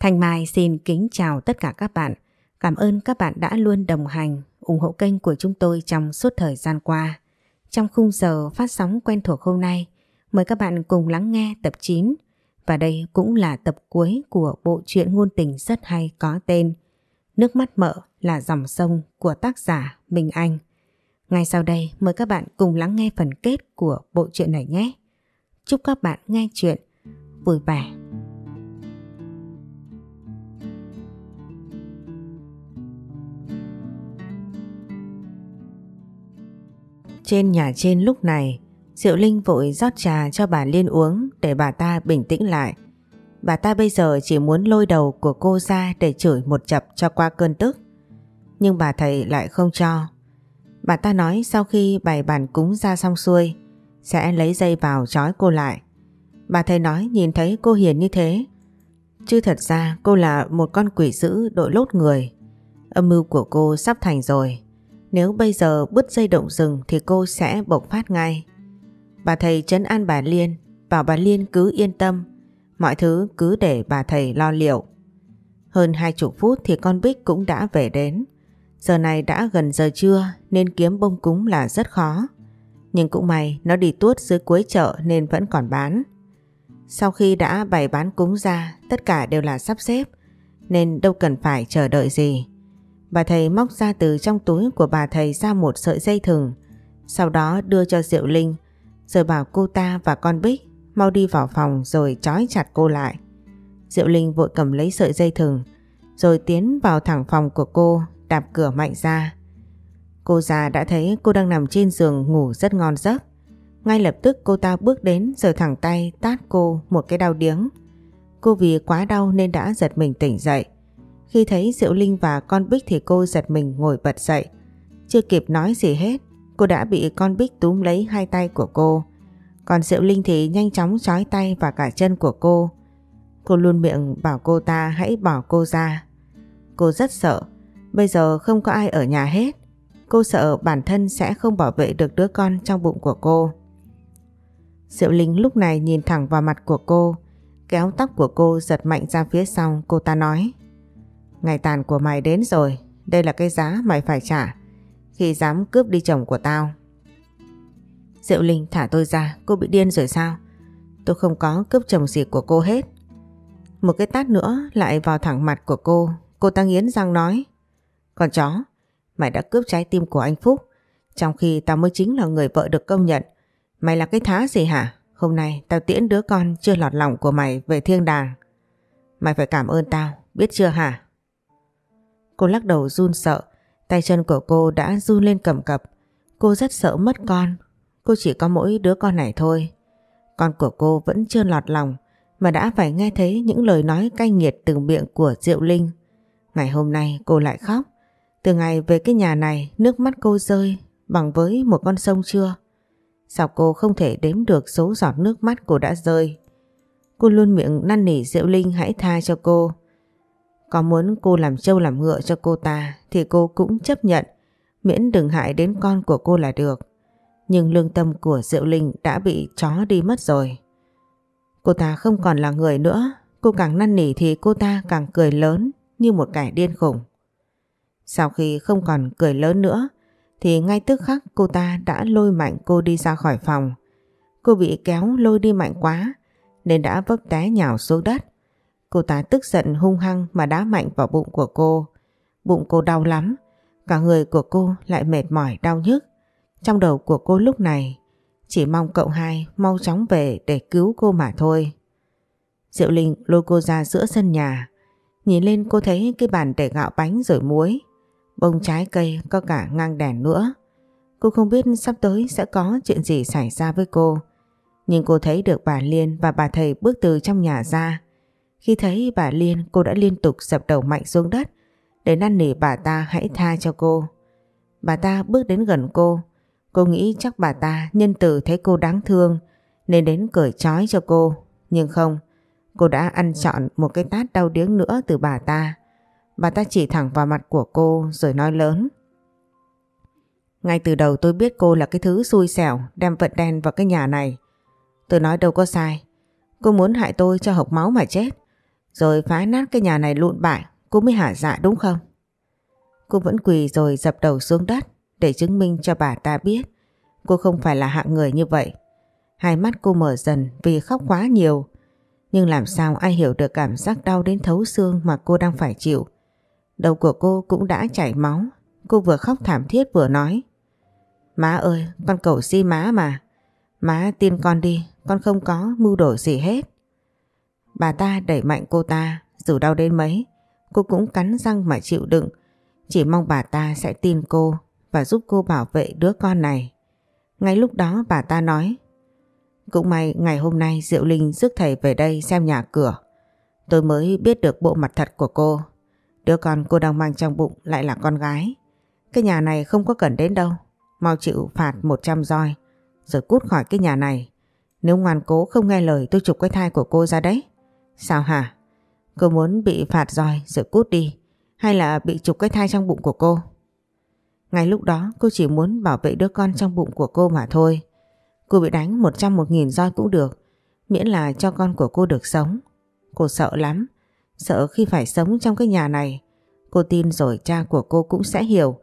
Thanh Mai xin kính chào tất cả các bạn. Cảm ơn các bạn đã luôn đồng hành, ủng hộ kênh của chúng tôi trong suốt thời gian qua. Trong khung giờ phát sóng quen thuộc hôm nay, mời các bạn cùng lắng nghe tập 9 và đây cũng là tập cuối của bộ truyện ngôn tình rất hay có tên Nước mắt mợ là dòng sông của tác giả Minh Anh. Ngay sau đây mời các bạn cùng lắng nghe phần kết của bộ truyện này nhé. Chúc các bạn nghe chuyện vui vẻ. Trên nhà trên lúc này, Diệu Linh vội rót trà cho bà Liên uống để bà ta bình tĩnh lại. Bà ta bây giờ chỉ muốn lôi đầu của cô ra để chửi một chập cho qua cơn tức. Nhưng bà thầy lại không cho. Bà ta nói sau khi bày bàn cúng ra xong xuôi, sẽ lấy dây vào trói cô lại. Bà thầy nói nhìn thấy cô hiền như thế. Chứ thật ra cô là một con quỷ dữ đội lốt người. Âm mưu của cô sắp thành rồi. Nếu bây giờ bứt dây động rừng thì cô sẽ bộc phát ngay. Bà thầy trấn an bà Liên, bảo bà Liên cứ yên tâm, mọi thứ cứ để bà thầy lo liệu. Hơn hai chục phút thì con Bích cũng đã về đến. Giờ này đã gần giờ trưa nên kiếm bông cúng là rất khó. Nhưng cũng may nó đi tuốt dưới cuối chợ nên vẫn còn bán. Sau khi đã bày bán cúng ra, tất cả đều là sắp xếp, nên đâu cần phải chờ đợi gì. Bà thầy móc ra từ trong túi của bà thầy ra một sợi dây thừng, sau đó đưa cho Diệu Linh, rồi bảo cô ta và con Bích mau đi vào phòng rồi trói chặt cô lại. Diệu Linh vội cầm lấy sợi dây thừng, rồi tiến vào thẳng phòng của cô, đạp cửa mạnh ra. Cô già đã thấy cô đang nằm trên giường ngủ rất ngon giấc. Ngay lập tức cô ta bước đến rồi thẳng tay tát cô một cái đau điếng. Cô vì quá đau nên đã giật mình tỉnh dậy. Khi thấy Diệu Linh và con Bích thì cô giật mình ngồi bật dậy. Chưa kịp nói gì hết, cô đã bị con Bích túm lấy hai tay của cô. Còn Diệu Linh thì nhanh chóng trói tay và cả chân của cô. Cô luôn miệng bảo cô ta hãy bỏ cô ra. Cô rất sợ, bây giờ không có ai ở nhà hết. Cô sợ bản thân sẽ không bảo vệ được đứa con trong bụng của cô. Diệu Linh lúc này nhìn thẳng vào mặt của cô, kéo tóc của cô giật mạnh ra phía sau, cô ta nói. Ngày tàn của mày đến rồi, đây là cái giá mày phải trả khi dám cướp đi chồng của tao. Diệu Linh thả tôi ra, cô bị điên rồi sao? Tôi không có cướp chồng gì của cô hết. Một cái tát nữa lại vào thẳng mặt của cô, cô ta nghiến răng nói. Còn chó, mày đã cướp trái tim của anh Phúc, trong khi tao mới chính là người vợ được công nhận. Mày là cái thá gì hả? Hôm nay tao tiễn đứa con chưa lọt lòng của mày về thiên đàng. Mày phải cảm ơn tao, biết chưa hả? Cô lắc đầu run sợ, tay chân của cô đã run lên cầm cập. Cô rất sợ mất con, cô chỉ có mỗi đứa con này thôi. Con của cô vẫn chưa lọt lòng mà đã phải nghe thấy những lời nói cay nghiệt từ miệng của Diệu Linh. Ngày hôm nay cô lại khóc. Từ ngày về cái nhà này nước mắt cô rơi bằng với một con sông chưa? Sao cô không thể đếm được số giọt nước mắt cô đã rơi? Cô luôn miệng năn nỉ Diệu Linh hãy tha cho cô. Có muốn cô làm trâu làm ngựa cho cô ta thì cô cũng chấp nhận, miễn đừng hại đến con của cô là được. Nhưng lương tâm của Diệu Linh đã bị chó đi mất rồi. Cô ta không còn là người nữa, cô càng năn nỉ thì cô ta càng cười lớn như một kẻ điên khủng. Sau khi không còn cười lớn nữa thì ngay tức khắc cô ta đã lôi mạnh cô đi ra khỏi phòng. Cô bị kéo lôi đi mạnh quá nên đã vấp té nhào xuống đất. Cô ta tức giận hung hăng mà đá mạnh vào bụng của cô. Bụng cô đau lắm, cả người của cô lại mệt mỏi đau nhức. Trong đầu của cô lúc này chỉ mong cậu hai mau chóng về để cứu cô mà thôi. Diệu Linh lôi cô ra giữa sân nhà. Nhìn lên cô thấy cái bàn để gạo bánh rồi muối. Bông trái cây có cả ngang đèn nữa. Cô không biết sắp tới sẽ có chuyện gì xảy ra với cô. Nhưng cô thấy được bà Liên và bà thầy bước từ trong nhà ra. Khi thấy bà Liên cô đã liên tục dập đầu mạnh xuống đất để năn nỉ bà ta hãy tha cho cô. Bà ta bước đến gần cô. Cô nghĩ chắc bà ta nhân từ thấy cô đáng thương nên đến cởi trói cho cô. Nhưng không, cô đã ăn chọn một cái tát đau điếng nữa từ bà ta. Bà ta chỉ thẳng vào mặt của cô rồi nói lớn. Ngay từ đầu tôi biết cô là cái thứ xui xẻo đem vận đen vào cái nhà này. Tôi nói đâu có sai. Cô muốn hại tôi cho hộc máu mà chết. Rồi phá nát cái nhà này lụn bại, cô mới hả dạ đúng không? Cô vẫn quỳ rồi dập đầu xuống đất để chứng minh cho bà ta biết cô không phải là hạng người như vậy. Hai mắt cô mở dần vì khóc quá nhiều. Nhưng làm sao ai hiểu được cảm giác đau đến thấu xương mà cô đang phải chịu. Đầu của cô cũng đã chảy máu. Cô vừa khóc thảm thiết vừa nói. Má ơi, con cầu si má mà. Má tin con đi, con không có mưu đồ gì hết. Bà ta đẩy mạnh cô ta, dù đau đến mấy, cô cũng cắn răng mà chịu đựng. Chỉ mong bà ta sẽ tin cô và giúp cô bảo vệ đứa con này. Ngay lúc đó bà ta nói Cũng may ngày hôm nay Diệu Linh rước thầy về đây xem nhà cửa. Tôi mới biết được bộ mặt thật của cô. Đứa con cô đang mang trong bụng lại là con gái. Cái nhà này không có cần đến đâu. Mau chịu phạt 100 roi rồi cút khỏi cái nhà này. Nếu ngoan cố không nghe lời tôi chụp cái thai của cô ra đấy. Sao hả? Cô muốn bị phạt roi rồi cút đi hay là bị chụp cái thai trong bụng của cô? Ngay lúc đó cô chỉ muốn bảo vệ đứa con trong bụng của cô mà thôi. Cô bị đánh 100 một nghìn roi cũng được, miễn là cho con của cô được sống. Cô sợ lắm, sợ khi phải sống trong cái nhà này. Cô tin rồi cha của cô cũng sẽ hiểu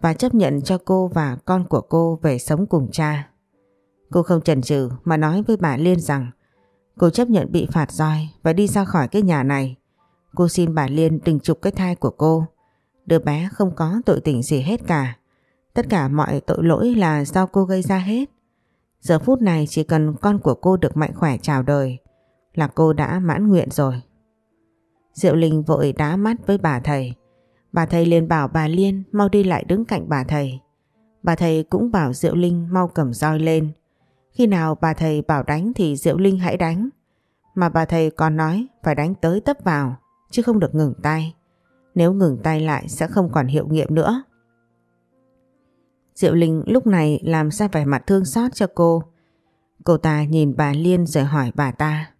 và chấp nhận cho cô và con của cô về sống cùng cha. Cô không chần chừ mà nói với bà Liên rằng cô chấp nhận bị phạt roi và đi ra khỏi cái nhà này. Cô xin bà Liên đừng chụp cái thai của cô. Đứa bé không có tội tình gì hết cả. Tất cả mọi tội lỗi là do cô gây ra hết. Giờ phút này chỉ cần con của cô được mạnh khỏe chào đời là cô đã mãn nguyện rồi. Diệu Linh vội đá mắt với bà thầy. Bà thầy liền bảo bà Liên mau đi lại đứng cạnh bà thầy. Bà thầy cũng bảo Diệu Linh mau cầm roi lên. Khi nào bà thầy bảo đánh thì Diệu Linh hãy đánh. Mà bà thầy còn nói phải đánh tới tấp vào chứ không được ngừng tay. Nếu ngừng tay lại sẽ không còn hiệu nghiệm nữa. Diệu Linh lúc này làm ra vẻ mặt thương xót cho cô. Cô ta nhìn bà Liên rồi hỏi bà ta.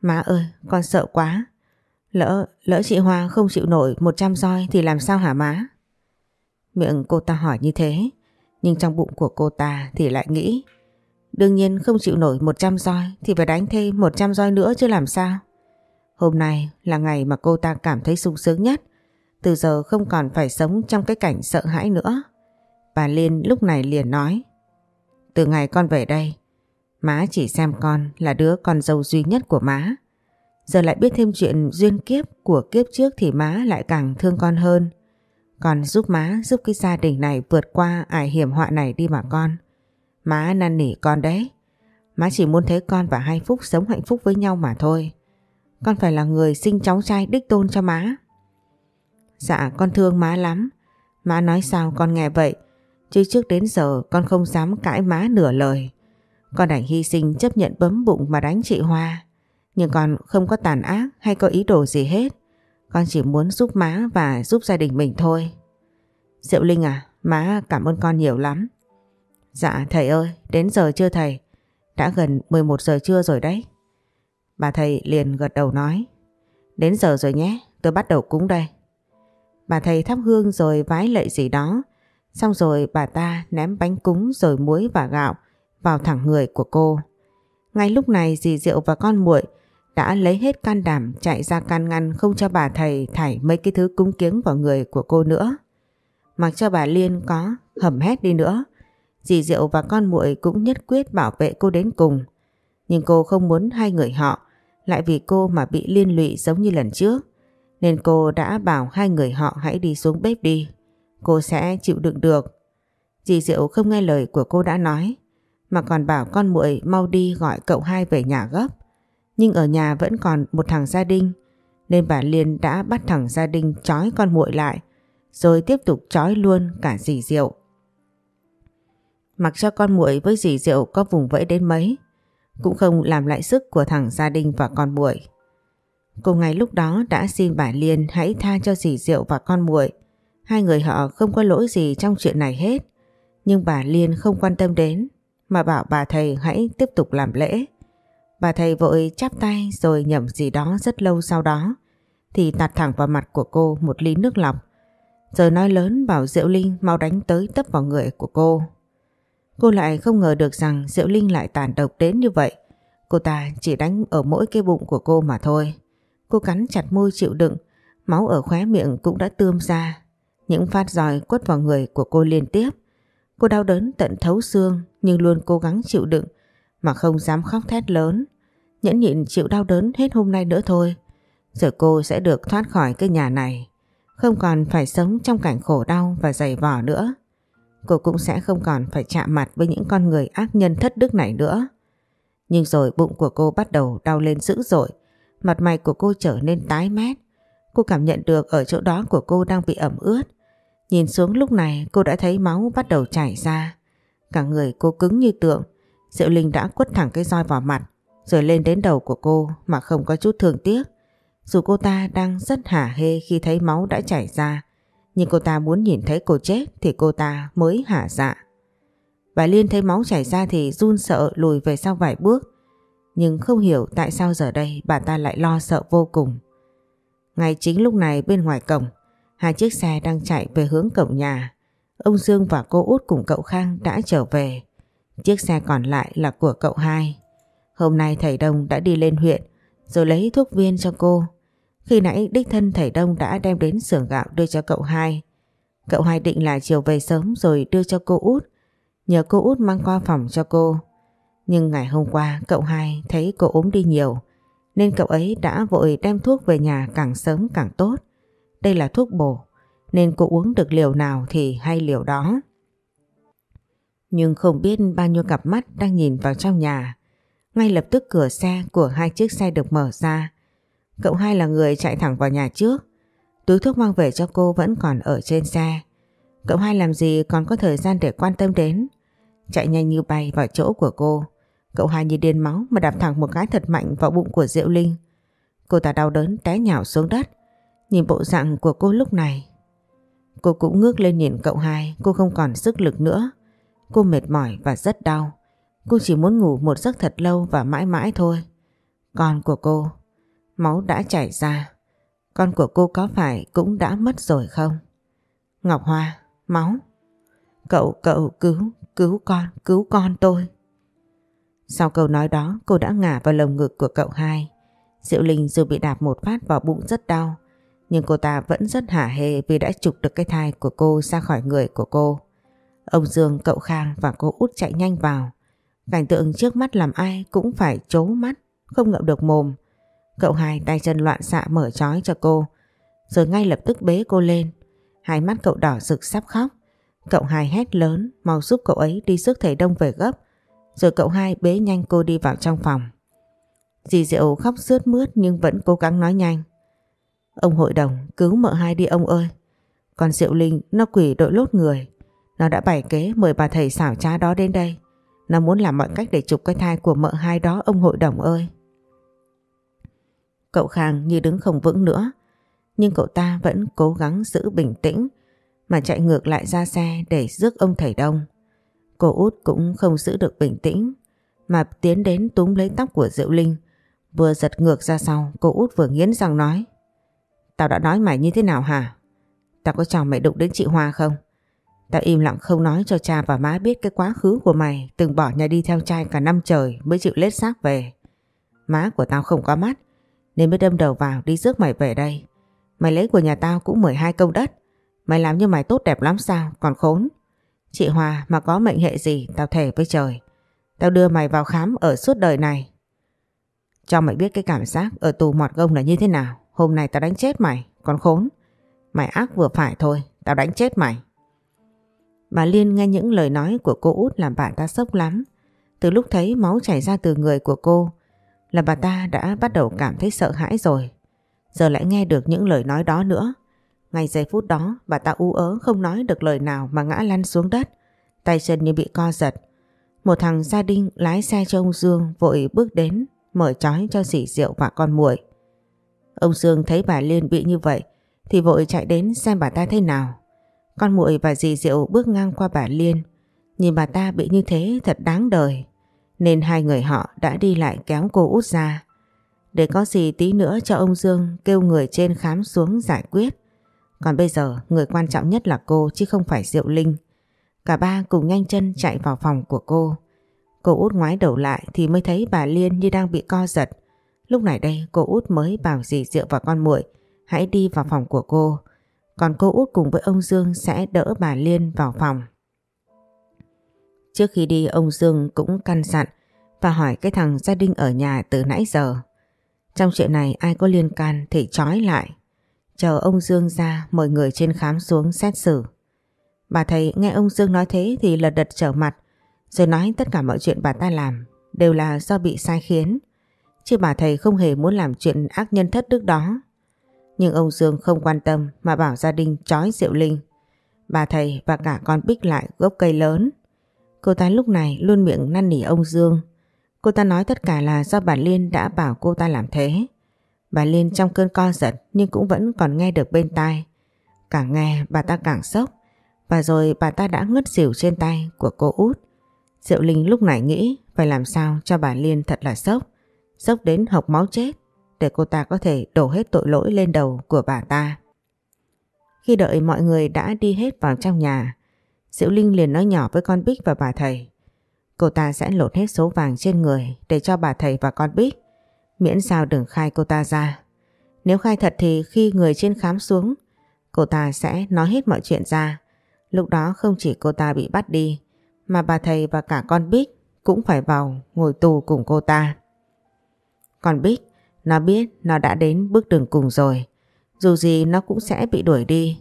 Má ơi, con sợ quá. Lỡ, lỡ chị Hoa không chịu nổi 100 roi thì làm sao hả má? Miệng cô ta hỏi như thế, nhưng trong bụng của cô ta thì lại nghĩ. Đương nhiên không chịu nổi 100 roi thì phải đánh thêm 100 roi nữa chứ làm sao? Hôm nay là ngày mà cô ta cảm thấy sung sướng nhất. Từ giờ không còn phải sống trong cái cảnh sợ hãi nữa. Bà Liên lúc này liền nói. Từ ngày con về đây, má chỉ xem con là đứa con dâu duy nhất của má. Giờ lại biết thêm chuyện duyên kiếp của kiếp trước thì má lại càng thương con hơn. Còn giúp má giúp cái gia đình này vượt qua ải hiểm họa này đi mà con. Má năn nỉ con đấy. Má chỉ muốn thấy con và hai Phúc sống hạnh phúc với nhau mà thôi. Con phải là người sinh cháu trai đích tôn cho má. Dạ con thương má lắm. Má nói sao con nghe vậy. Chứ trước đến giờ con không dám cãi má nửa lời. Con đành hy sinh chấp nhận bấm bụng mà đánh chị Hoa. Nhưng con không có tàn ác hay có ý đồ gì hết. Con chỉ muốn giúp má và giúp gia đình mình thôi. Diệu Linh à, má cảm ơn con nhiều lắm. Dạ thầy ơi, đến giờ chưa thầy? Đã gần 11 giờ trưa rồi đấy. Bà thầy liền gật đầu nói Đến giờ rồi nhé, tôi bắt đầu cúng đây. Bà thầy thắp hương rồi vái lệ gì đó Xong rồi bà ta ném bánh cúng rồi muối và gạo vào thẳng người của cô. Ngay lúc này dì Diệu và con muội đã lấy hết can đảm chạy ra can ngăn không cho bà thầy thải mấy cái thứ cúng kiếng vào người của cô nữa. Mặc cho bà Liên có hầm hét đi nữa, dì Diệu và con muội cũng nhất quyết bảo vệ cô đến cùng. Nhưng cô không muốn hai người họ lại vì cô mà bị liên lụy giống như lần trước. Nên cô đã bảo hai người họ hãy đi xuống bếp đi. Cô sẽ chịu đựng được. Dì Diệu không nghe lời của cô đã nói. Mà còn bảo con muội mau đi gọi cậu hai về nhà gấp. Nhưng ở nhà vẫn còn một thằng gia đình. Nên bà Liên đã bắt thằng gia đình trói con muội lại. Rồi tiếp tục trói luôn cả dì Diệu. Mặc cho con muội với dì Diệu có vùng vẫy đến mấy, cũng không làm lại sức của thằng gia đình và con muội. Cô ngay lúc đó đã xin bà Liên hãy tha cho dì Diệu và con muội. Hai người họ không có lỗi gì trong chuyện này hết. Nhưng bà Liên không quan tâm đến, mà bảo bà thầy hãy tiếp tục làm lễ. Bà thầy vội chắp tay rồi nhẩm gì đó rất lâu sau đó, thì tạt thẳng vào mặt của cô một ly nước lọc. Rồi nói lớn bảo Diệu Linh mau đánh tới tấp vào người của cô. Cô lại không ngờ được rằng Diệu Linh lại tàn độc đến như vậy. Cô ta chỉ đánh ở mỗi cái bụng của cô mà thôi. Cô cắn chặt môi chịu đựng, máu ở khóe miệng cũng đã tươm ra. Những phát roi quất vào người của cô liên tiếp. Cô đau đớn tận thấu xương nhưng luôn cố gắng chịu đựng mà không dám khóc thét lớn. Nhẫn nhịn chịu đau đớn hết hôm nay nữa thôi. Rồi cô sẽ được thoát khỏi cái nhà này. Không còn phải sống trong cảnh khổ đau và dày vò nữa. Cô cũng sẽ không còn phải chạm mặt với những con người ác nhân thất đức này nữa. Nhưng rồi bụng của cô bắt đầu đau lên dữ dội. Mặt mày của cô trở nên tái mét. Cô cảm nhận được ở chỗ đó của cô đang bị ẩm ướt. Nhìn xuống lúc này, cô đã thấy máu bắt đầu chảy ra. Cả người cô cứng như tượng. Diệu Linh đã quất thẳng cái roi vào mặt, rồi lên đến đầu của cô mà không có chút thương tiếc. Dù cô ta đang rất hả hê khi thấy máu đã chảy ra nhưng cô ta muốn nhìn thấy cô chết thì cô ta mới hả dạ. Bà Liên thấy máu chảy ra thì run sợ lùi về sau vài bước. Nhưng không hiểu tại sao giờ đây bà ta lại lo sợ vô cùng. Ngay chính lúc này bên ngoài cổng, hai chiếc xe đang chạy về hướng cổng nhà. Ông Dương và cô út cùng cậu Khang đã trở về. Chiếc xe còn lại là của cậu hai. Hôm nay thầy Đông đã đi lên huyện rồi lấy thuốc viên cho cô. Khi nãy đích thân thầy Đông đã đem đến xưởng gạo đưa cho cậu hai. Cậu hai định là chiều về sớm rồi đưa cho cô út. Nhờ cô út mang qua phòng cho cô. Nhưng ngày hôm qua, cậu hai thấy cô ốm đi nhiều. Nên cậu ấy đã vội đem thuốc về nhà càng sớm càng tốt. Đây là thuốc bổ. Nên cô uống được liều nào thì hay liều đó. Nhưng không biết bao nhiêu cặp mắt đang nhìn vào trong nhà. Ngay lập tức cửa xe của hai chiếc xe được mở ra. Cậu hai là người chạy thẳng vào nhà trước. Túi thuốc mang về cho cô vẫn còn ở trên xe. Cậu hai làm gì còn có thời gian để quan tâm đến. Chạy nhanh như bay vào chỗ của cô. Cậu hai như điên máu mà đạp thẳng một cái thật mạnh vào bụng của Diệu Linh. Cô ta đau đớn té nhào xuống đất. Nhìn bộ dạng của cô lúc này. Cô cũng ngước lên nhìn cậu hai. Cô không còn sức lực nữa. Cô mệt mỏi và rất đau. Cô chỉ muốn ngủ một giấc thật lâu và mãi mãi thôi. Con của cô Máu đã chảy ra. Con của cô có phải cũng đã mất rồi không? Ngọc Hoa, máu. Cậu, cậu cứu, cứu con, cứu con tôi. Sau câu nói đó cô đã ngả vào lồng ngực của cậu hai. Diệu Linh dù bị đạp một phát vào bụng rất đau. Nhưng cô ta vẫn rất hả hê vì đã trục được cái thai của cô ra khỏi người của cô. Ông Dương, cậu Khang và cô út chạy nhanh vào. Cảnh tượng trước mắt làm ai cũng phải chố mắt, không ngậm được mồm. Cậu hai tay chân loạn xạ mở trói cho cô, rồi ngay lập tức bế cô lên. Hai mắt cậu đỏ rực sắp khóc. Cậu hai hét lớn, mau giúp cậu ấy đi rước thầy Đông về gấp. Rồi cậu hai bế nhanh cô đi vào trong phòng. Dì Diệu khóc rướt mướt nhưng vẫn cố gắng nói nhanh. Ông hội đồng cứu mợ hai đi ông ơi. Còn Diệu Linh nó quỷ đội lốt người. Nó đã bày kế mời bà thầy xảo trá đó đến đây. Nó muốn làm mọi cách để chụp cái thai của mợ hai đó ông hội đồng ơi. Cậu Khang như đứng không vững nữa. Nhưng cậu ta vẫn cố gắng giữ bình tĩnh, mà chạy ngược lại ra xe để rước ông thầy đông. Cô út cũng không giữ được bình tĩnh, mà tiến đến túm lấy tóc của Diệu Linh. Vừa giật ngược ra sau, cô út vừa nghiến răng nói, Tao đã nói mày như thế nào hả? Tao có cho mày đụng đến chị Hoa không? Tao im lặng không nói cho cha và má biết cái quá khứ của mày, từng bỏ nhà đi theo trai cả năm trời mới chịu lết xác về. Má của tao không có mắt nên mới đâm đầu vào đi rước mày về đây. Mày lấy của nhà tao cũng 12 công đất. Mày làm như mày tốt đẹp lắm sao, còn khốn. Chị Hòa mà có mệnh hệ gì tao thề với trời. Tao đưa mày vào khám ở suốt đời này. Cho mày biết cái cảm giác ở tù mọt gông là như thế nào. Hôm nay tao đánh chết mày, còn khốn. Mày ác vừa phải thôi, tao đánh chết mày. Bà Liên nghe những lời nói của cô út làm bạn ta sốc lắm. Từ lúc thấy máu chảy ra từ người của cô, là bà ta đã bắt đầu cảm thấy sợ hãi rồi. Giờ lại nghe được những lời nói đó nữa. Ngay giây phút đó bà ta u ớ không nói được lời nào mà ngã lăn xuống đất. Tay chân như bị co giật. Một thằng gia đình lái xe cho ông Dương vội bước đến mở trói cho dì rượu và con muội. Ông Dương thấy bà Liên bị như vậy thì vội chạy đến xem bà ta thế nào. Con muội và dì Diệu bước ngang qua bà Liên, nhìn bà ta bị như thế thật đáng đời nên hai người họ đã đi lại kéo cô út ra. Để có gì tí nữa cho ông Dương kêu người trên khám xuống giải quyết. Còn bây giờ, người quan trọng nhất là cô chứ không phải Diệu Linh. Cả ba cùng nhanh chân chạy vào phòng của cô. Cô út ngoái đầu lại thì mới thấy bà Liên như đang bị co giật. Lúc này đây, cô út mới bảo dì Diệu và con muội, hãy đi vào phòng của cô. Còn cô út cùng với ông Dương sẽ đỡ bà Liên vào phòng. Trước khi đi, ông Dương cũng căn dặn và hỏi cái thằng gia đình ở nhà từ nãy giờ. Trong chuyện này, ai có liên can thì trói lại. Chờ ông Dương ra, mọi người trên khám xuống xét xử. Bà thầy nghe ông Dương nói thế thì lật đật trở mặt, rồi nói tất cả mọi chuyện bà ta làm đều là do bị sai khiến. Chứ bà thầy không hề muốn làm chuyện ác nhân thất đức đó. Nhưng ông Dương không quan tâm mà bảo gia đình trói Diệu Linh. Bà thầy và cả con Bích lại gốc cây lớn. Cô ta lúc này luôn miệng năn nỉ ông Dương. Cô ta nói tất cả là do bà Liên đã bảo cô ta làm thế. Bà Liên trong cơn co giật nhưng cũng vẫn còn nghe được bên tai. Càng nghe bà ta càng sốc. Và rồi bà ta đã ngất xỉu trên tay của cô út. Diệu Linh lúc này nghĩ phải làm sao cho bà Liên thật là sốc. Sốc đến hộc máu chết để cô ta có thể đổ hết tội lỗi lên đầu của bà ta. Khi đợi mọi người đã đi hết vào trong nhà, Diệu Linh liền nói nhỏ với con Bích và bà thầy. Cô ta sẽ lột hết số vàng trên người để cho bà thầy và con Bích, miễn sao đừng khai cô ta ra. Nếu khai thật thì khi người trên khám xuống, cô ta sẽ nói hết mọi chuyện ra. Lúc đó không chỉ cô ta bị bắt đi, mà bà thầy và cả con Bích cũng phải vào ngồi tù cùng cô ta. Con Bích, nó biết nó đã đến bước đường cùng rồi. Dù gì nó cũng sẽ bị đuổi đi.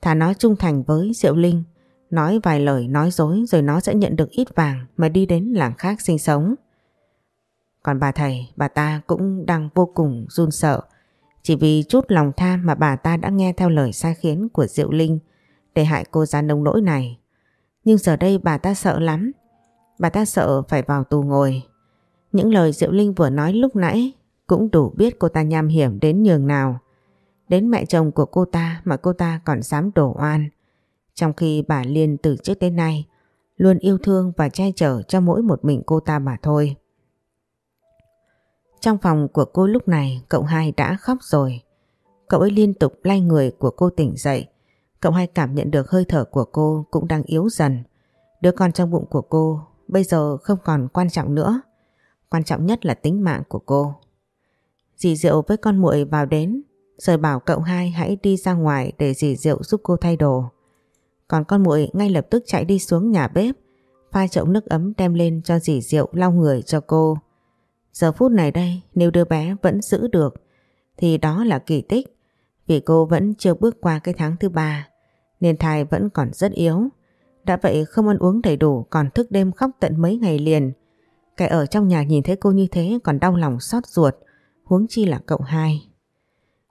Thà nó trung thành với Diệu Linh, nói vài lời nói dối rồi nó sẽ nhận được ít vàng mà đi đến làng khác sinh sống. Còn bà thầy, bà ta cũng đang vô cùng run sợ. Chỉ vì chút lòng tham mà bà ta đã nghe theo lời sai khiến của Diệu Linh để hại cô ra nông nỗi này. Nhưng giờ đây bà ta sợ lắm. Bà ta sợ phải vào tù ngồi. Những lời Diệu Linh vừa nói lúc nãy cũng đủ biết cô ta nham hiểm đến nhường nào. Đến mẹ chồng của cô ta mà cô ta còn dám đổ oan. Trong khi bà Liên từ trước đến nay luôn yêu thương và che chở cho mỗi một mình cô ta mà thôi. Trong phòng của cô lúc này, cậu hai đã khóc rồi. Cậu ấy liên tục lay người của cô tỉnh dậy. Cậu hai cảm nhận được hơi thở của cô cũng đang yếu dần. Đứa con trong bụng của cô bây giờ không còn quan trọng nữa. Quan trọng nhất là tính mạng của cô. Dì Diệu với con muội vào đến, rồi bảo cậu hai hãy đi ra ngoài để dì Diệu giúp cô thay đồ. Còn con muội ngay lập tức chạy đi xuống nhà bếp, pha chậu nước ấm đem lên cho dì rượu lau người cho cô. Giờ phút này đây, nếu đứa bé vẫn giữ được, thì đó là kỳ tích vì cô vẫn chưa bước qua cái tháng thứ ba, nên thai vẫn còn rất yếu. Đã vậy không ăn uống đầy đủ, còn thức đêm khóc tận mấy ngày liền. Kẻ ở trong nhà nhìn thấy cô như thế còn đau lòng xót ruột, huống chi là cậu hai.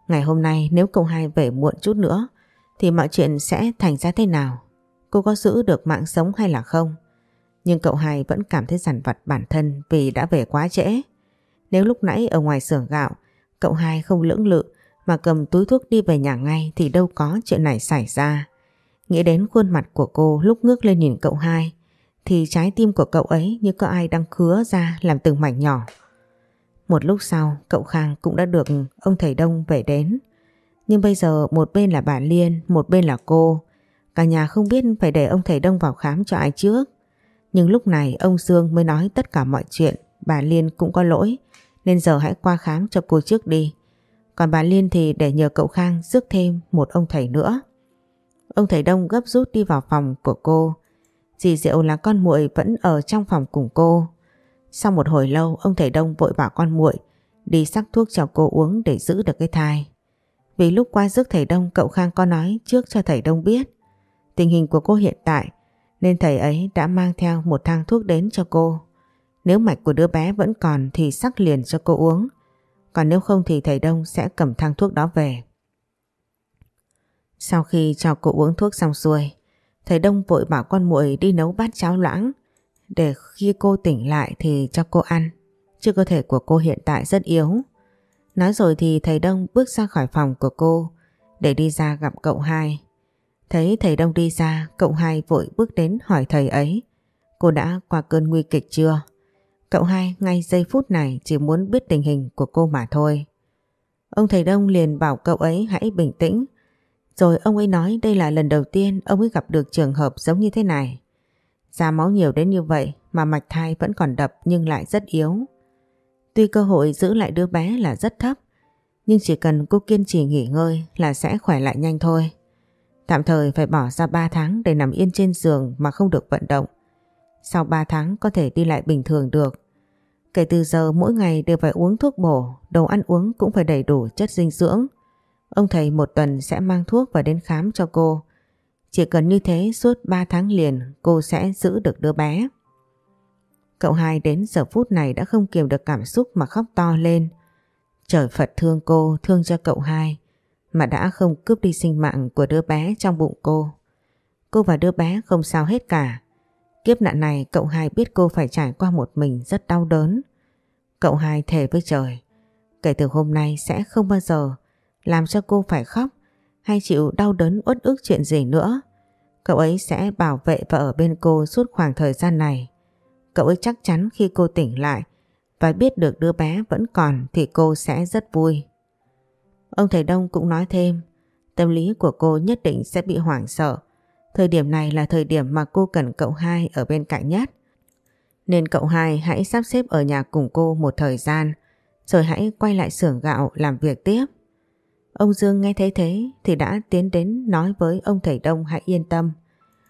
Ngày hôm nay nếu cậu hai về muộn chút nữa thì mọi chuyện sẽ thành ra thế nào? Cô có giữ được mạng sống hay là không? Nhưng cậu hai vẫn cảm thấy giản vặt bản thân vì đã về quá trễ. Nếu lúc nãy ở ngoài xưởng gạo, cậu hai không lưỡng lự mà cầm túi thuốc đi về nhà ngay thì đâu có chuyện này xảy ra. Nghĩ đến khuôn mặt của cô lúc ngước lên nhìn cậu hai, thì trái tim của cậu ấy như có ai đang khứa ra làm từng mảnh nhỏ. Một lúc sau, cậu Khang cũng đã được ông thầy Đông về đến. Nhưng bây giờ một bên là bà Liên, một bên là cô. Cả nhà không biết phải để ông thầy Đông vào khám cho ai trước. Nhưng lúc này ông Dương mới nói tất cả mọi chuyện. Bà Liên cũng có lỗi nên giờ hãy qua khám cho cô trước đi. Còn bà Liên thì để nhờ cậu Khang rước thêm một ông thầy nữa. Ông thầy Đông gấp rút đi vào phòng của cô. Dì Diệu là con muội vẫn ở trong phòng cùng cô. Sau một hồi lâu ông thầy Đông vội bảo con muội đi sắc thuốc cho cô uống để giữ được cái thai. Vì lúc qua rước thầy Đông cậu Khang có nói trước cho thầy Đông biết tình hình của cô hiện tại nên thầy ấy đã mang theo một thang thuốc đến cho cô. Nếu mạch của đứa bé vẫn còn thì sắc liền cho cô uống. Còn nếu không thì thầy Đông sẽ cầm thang thuốc đó về. Sau khi cho cô uống thuốc xong xuôi, thầy Đông vội bảo con muội đi nấu bát cháo loãng để khi cô tỉnh lại thì cho cô ăn. Chứ cơ thể của cô hiện tại rất yếu. Nói rồi thì thầy Đông bước ra khỏi phòng của cô để đi ra gặp cậu hai. Thấy thầy Đông đi ra, cậu hai vội bước đến hỏi thầy ấy. Cô đã qua cơn nguy kịch chưa? Cậu hai ngay giây phút này chỉ muốn biết tình hình của cô mà thôi. Ông thầy Đông liền bảo cậu ấy hãy bình tĩnh. Rồi ông ấy nói đây là lần đầu tiên ông ấy gặp được trường hợp giống như thế này. Ra máu nhiều đến như vậy mà mạch thai vẫn còn đập nhưng lại rất yếu. Tuy cơ hội giữ lại đứa bé là rất thấp, nhưng chỉ cần cô kiên trì nghỉ ngơi là sẽ khỏe lại nhanh thôi. Tạm thời phải bỏ ra 3 tháng để nằm yên trên giường mà không được vận động. Sau 3 tháng có thể đi lại bình thường được. Kể từ giờ mỗi ngày đều phải uống thuốc bổ, đồ ăn uống cũng phải đầy đủ chất dinh dưỡng. Ông thầy một tuần sẽ mang thuốc và đến khám cho cô. Chỉ cần như thế suốt 3 tháng liền cô sẽ giữ được đứa bé. Cậu hai đến giờ phút này đã không kiềm được cảm xúc mà khóc to lên. Trời Phật thương cô, thương cho cậu hai mà đã không cướp đi sinh mạng của đứa bé trong bụng cô. Cô và đứa bé không sao hết cả. Kiếp nạn này cậu hai biết cô phải trải qua một mình rất đau đớn. Cậu hai thề với trời, kể từ hôm nay sẽ không bao giờ làm cho cô phải khóc hay chịu đau đớn uất ức chuyện gì nữa. Cậu ấy sẽ bảo vệ và ở bên cô suốt khoảng thời gian này. Cậu ấy chắc chắn khi cô tỉnh lại và biết được đứa bé vẫn còn thì cô sẽ rất vui. Ông thầy Đông cũng nói thêm, tâm lý của cô nhất định sẽ bị hoảng sợ. Thời điểm này là thời điểm mà cô cần cậu hai ở bên cạnh nhất. Nên cậu hai hãy sắp xếp ở nhà cùng cô một thời gian, rồi hãy quay lại xưởng gạo làm việc tiếp. Ông Dương nghe thấy thế thì đã tiến đến nói với ông thầy Đông hãy yên tâm.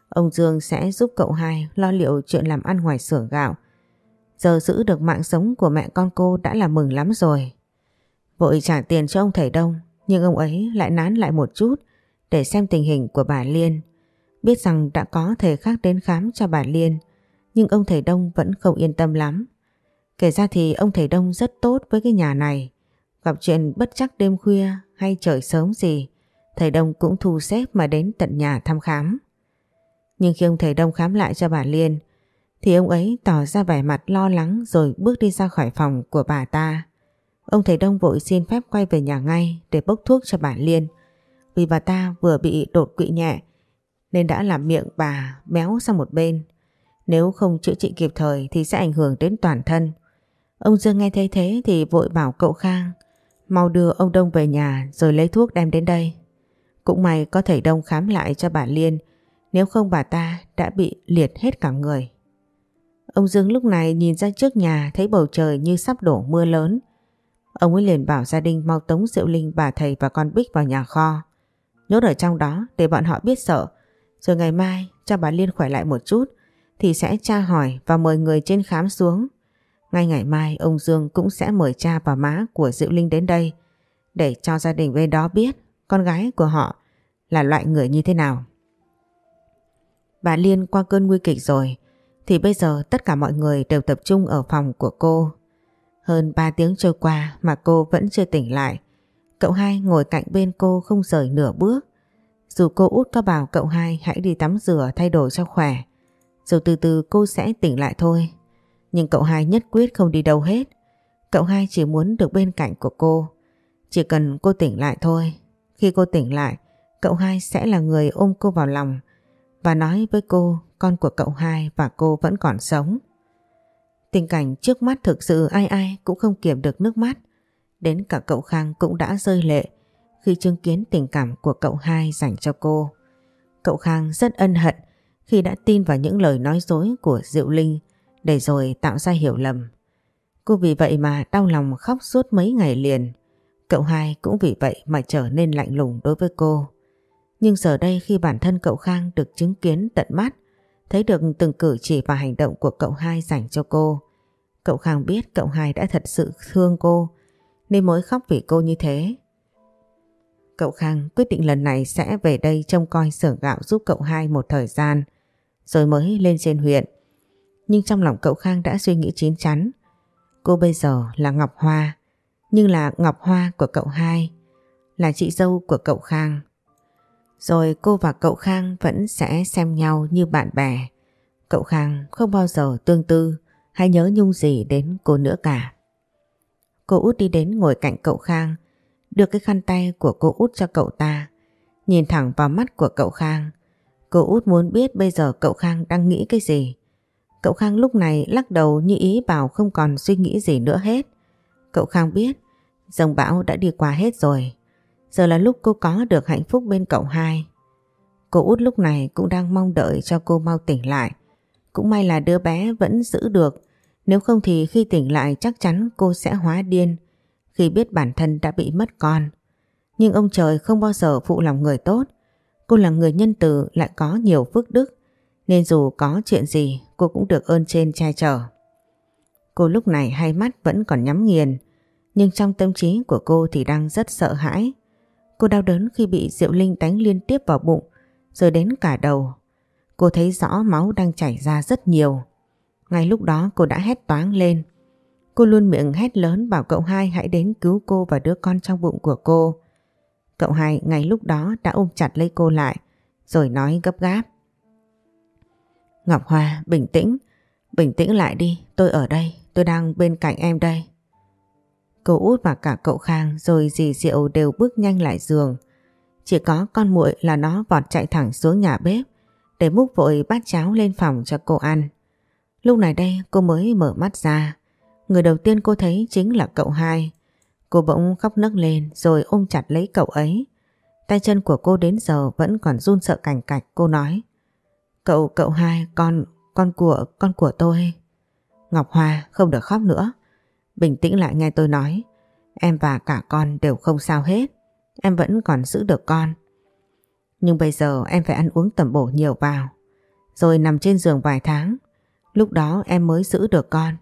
Ông Dương sẽ giúp cậu hai lo liệu chuyện làm ăn ngoài xưởng gạo. Giờ giữ được mạng sống của mẹ con cô đã là mừng lắm rồi. Vội trả tiền cho ông thầy Đông, nhưng ông ấy lại nán lại một chút để xem tình hình của bà Liên. Biết rằng đã có thầy khác đến khám cho bà Liên, nhưng ông thầy Đông vẫn không yên tâm lắm. Kể ra thì ông thầy Đông rất tốt với cái nhà này. Gặp chuyện bất chắc đêm khuya hay trời sớm gì, thầy Đông cũng thu xếp mà đến tận nhà thăm khám. Nhưng khi ông thầy Đông khám lại cho bà Liên, thì ông ấy tỏ ra vẻ mặt lo lắng rồi bước đi ra khỏi phòng của bà ta. Ông thầy Đông vội xin phép quay về nhà ngay để bốc thuốc cho bà Liên. Vì bà ta vừa bị đột quỵ nhẹ, nên đã làm miệng bà méo sang một bên. Nếu không chữa trị kịp thời thì sẽ ảnh hưởng đến toàn thân. Ông Dương nghe thấy thế thì vội bảo cậu Khang, mau đưa ông Đông về nhà rồi lấy thuốc đem đến đây. Cũng may có thầy Đông khám lại cho bà Liên nếu không bà ta đã bị liệt hết cả người. Ông Dương lúc này nhìn ra trước nhà, thấy bầu trời như sắp đổ mưa lớn. Ông ấy liền bảo gia đình mau tống Diệu Linh, bà thầy và con Bích vào nhà kho. Nhốt ở trong đó để bọn họ biết sợ. Rồi ngày mai cho bà Liên khỏe lại một chút, thì sẽ tra hỏi và mời người trên khám xuống. Ngay ngày mai, ông Dương cũng sẽ mời cha và má của Diệu Linh đến đây, để cho gia đình bên đó biết con gái của họ là loại người như thế nào. Bà Liên qua cơn nguy kịch rồi thì bây giờ tất cả mọi người đều tập trung ở phòng của cô. Hơn 3 tiếng trôi qua mà cô vẫn chưa tỉnh lại. Cậu hai ngồi cạnh bên cô không rời nửa bước. Dù cô út có bảo cậu hai hãy đi tắm rửa thay đổi cho khỏe. Rồi từ từ cô sẽ tỉnh lại thôi. Nhưng cậu hai nhất quyết không đi đâu hết. Cậu hai chỉ muốn được bên cạnh của cô. Chỉ cần cô tỉnh lại thôi. Khi cô tỉnh lại, cậu hai sẽ là người ôm cô vào lòng và nói với cô, con của cậu hai và cô vẫn còn sống. Tình cảnh trước mắt thực sự ai ai cũng không kiềm được nước mắt. Đến cả cậu Khang cũng đã rơi lệ khi chứng kiến tình cảm của cậu hai dành cho cô. Cậu Khang rất ân hận khi đã tin vào những lời nói dối của Diệu Linh để rồi tạo ra hiểu lầm. Cô vì vậy mà đau lòng khóc suốt mấy ngày liền. Cậu hai cũng vì vậy mà trở nên lạnh lùng đối với cô. Nhưng giờ đây khi bản thân cậu Khang được chứng kiến tận mắt, thấy được từng cử chỉ và hành động của cậu hai dành cho cô, cậu Khang biết cậu hai đã thật sự thương cô, nên mới khóc vì cô như thế. Cậu Khang quyết định lần này sẽ về đây trông coi xưởng gạo giúp cậu hai một thời gian, rồi mới lên trên huyện. Nhưng trong lòng cậu Khang đã suy nghĩ chín chắn. Cô bây giờ là Ngọc Hoa, nhưng là Ngọc Hoa của cậu hai, là chị dâu của cậu Khang. Rồi cô và cậu Khang vẫn sẽ xem nhau như bạn bè. Cậu Khang không bao giờ tương tư hay nhớ nhung gì đến cô nữa cả. Cô út đi đến ngồi cạnh cậu Khang, đưa cái khăn tay của cô út cho cậu ta, nhìn thẳng vào mắt của cậu Khang. Cô út muốn biết bây giờ cậu Khang đang nghĩ cái gì. Cậu Khang lúc này lắc đầu như ý bảo không còn suy nghĩ gì nữa hết. Cậu Khang biết, dòng bão đã đi qua hết rồi. Giờ là lúc cô có được hạnh phúc bên cậu hai. Cô út lúc này cũng đang mong đợi cho cô mau tỉnh lại. Cũng may là đứa bé vẫn giữ được Nếu không thì khi tỉnh lại chắc chắn cô sẽ hóa điên, khi biết bản thân đã bị mất con. Nhưng ông trời không bao giờ phụ lòng người tốt. Cô là người nhân từ, lại có nhiều phước đức nên dù có chuyện gì, cô cũng được ơn trên che chở. Cô lúc này hai mắt vẫn còn nhắm nghiền, nhưng trong tâm trí của cô thì đang rất sợ hãi. Cô đau đớn khi bị Diệu Linh đánh liên tiếp vào bụng rồi đến cả đầu. Cô thấy rõ máu đang chảy ra rất nhiều. Ngay lúc đó cô đã hét toáng lên. Cô luôn miệng hét lớn bảo cậu hai hãy đến cứu cô và đứa con trong bụng của cô. Cậu hai ngay lúc đó đã ôm chặt lấy cô lại rồi nói gấp gáp. Ngọc Hoa bình tĩnh, bình tĩnh lại đi, tôi ở đây, tôi đang bên cạnh em đây cậu út và cả cậu Khang rồi dì Diệu đều bước nhanh lại giường. Chỉ có con muội là nó vọt chạy thẳng xuống nhà bếp để múc vội bát cháo lên phòng cho cô ăn. Lúc này đây cô mới mở mắt ra. Người đầu tiên cô thấy chính là cậu hai. Cô bỗng khóc nấc lên rồi ôm chặt lấy cậu ấy. Tay chân của cô đến giờ vẫn còn run sợ cảnh cạch cô nói. Cậu, cậu hai, con, con của, con của tôi. Ngọc Hoa không được khóc nữa. Bình tĩnh lại nghe tôi nói. Em và cả con đều không sao hết. Em vẫn còn giữ được con. Nhưng bây giờ em phải ăn uống tẩm bổ nhiều vào. Rồi nằm trên giường vài tháng. Lúc đó em mới giữ được con.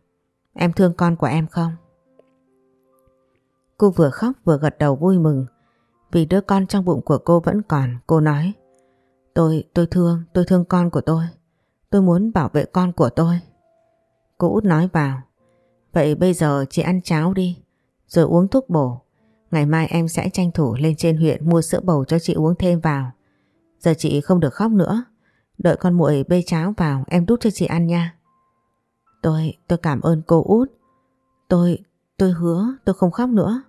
Em thương con của em không? Cô vừa khóc vừa gật đầu vui mừng. Vì đứa con trong bụng của cô vẫn còn, cô nói. Tôi, tôi thương, tôi thương con của tôi. Tôi muốn bảo vệ con của tôi. Cô út nói vào. Vậy bây giờ chị ăn cháo đi, rồi uống thuốc bổ. Ngày mai em sẽ tranh thủ lên trên huyện mua sữa bầu cho chị uống thêm vào. Giờ chị không được khóc nữa. Đợi con muội bê cháo vào em đút cho chị ăn nha. Tôi, tôi cảm ơn cô út. Tôi, tôi hứa tôi không khóc nữa.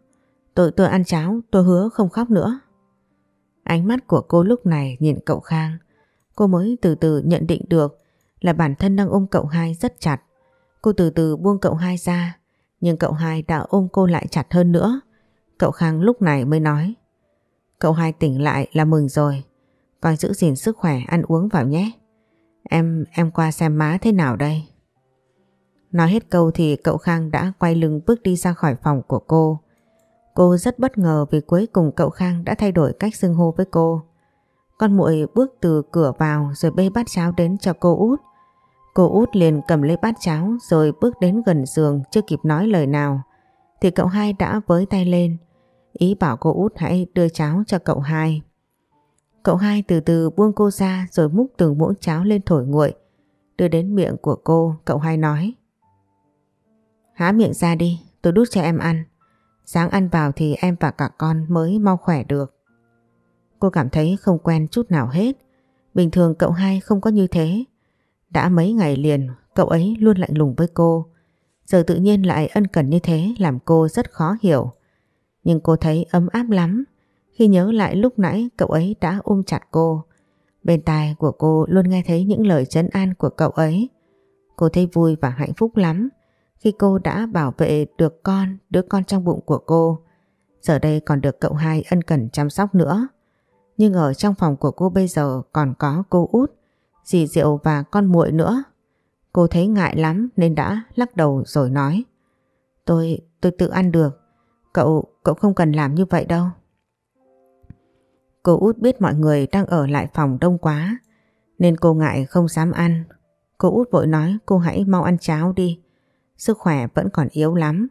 Tôi, tôi ăn cháo, tôi hứa không khóc nữa. Ánh mắt của cô lúc này nhìn cậu Khang. Cô mới từ từ nhận định được là bản thân đang ôm cậu hai rất chặt. Cô từ từ buông cậu hai ra, nhưng cậu hai đã ôm cô lại chặt hơn nữa. Cậu Khang lúc này mới nói. Cậu hai tỉnh lại là mừng rồi. Con giữ gìn sức khỏe ăn uống vào nhé. Em, em qua xem má thế nào đây? Nói hết câu thì cậu Khang đã quay lưng bước đi ra khỏi phòng của cô. Cô rất bất ngờ vì cuối cùng cậu Khang đã thay đổi cách xưng hô với cô. Con muội bước từ cửa vào rồi bê bát cháo đến cho cô út. Cô út liền cầm lấy bát cháo rồi bước đến gần giường chưa kịp nói lời nào. Thì cậu hai đã với tay lên. Ý bảo cô út hãy đưa cháo cho cậu hai. Cậu hai từ từ buông cô ra rồi múc từng muỗng cháo lên thổi nguội. Đưa đến miệng của cô, cậu hai nói. Há miệng ra đi, tôi đút cho em ăn. Sáng ăn vào thì em và cả con mới mau khỏe được. Cô cảm thấy không quen chút nào hết. Bình thường cậu hai không có như thế. Đã mấy ngày liền, cậu ấy luôn lạnh lùng với cô. Giờ tự nhiên lại ân cần như thế làm cô rất khó hiểu. Nhưng cô thấy ấm áp lắm khi nhớ lại lúc nãy cậu ấy đã ôm chặt cô. Bên tai của cô luôn nghe thấy những lời trấn an của cậu ấy. Cô thấy vui và hạnh phúc lắm khi cô đã bảo vệ được con, đứa con trong bụng của cô. Giờ đây còn được cậu hai ân cần chăm sóc nữa. Nhưng ở trong phòng của cô bây giờ còn có cô út, dì Diệu và con muội nữa. Cô thấy ngại lắm nên đã lắc đầu rồi nói. Tôi, tôi tự ăn được. Cậu, cậu không cần làm như vậy đâu. Cô út biết mọi người đang ở lại phòng đông quá nên cô ngại không dám ăn. Cô út vội nói cô hãy mau ăn cháo đi. Sức khỏe vẫn còn yếu lắm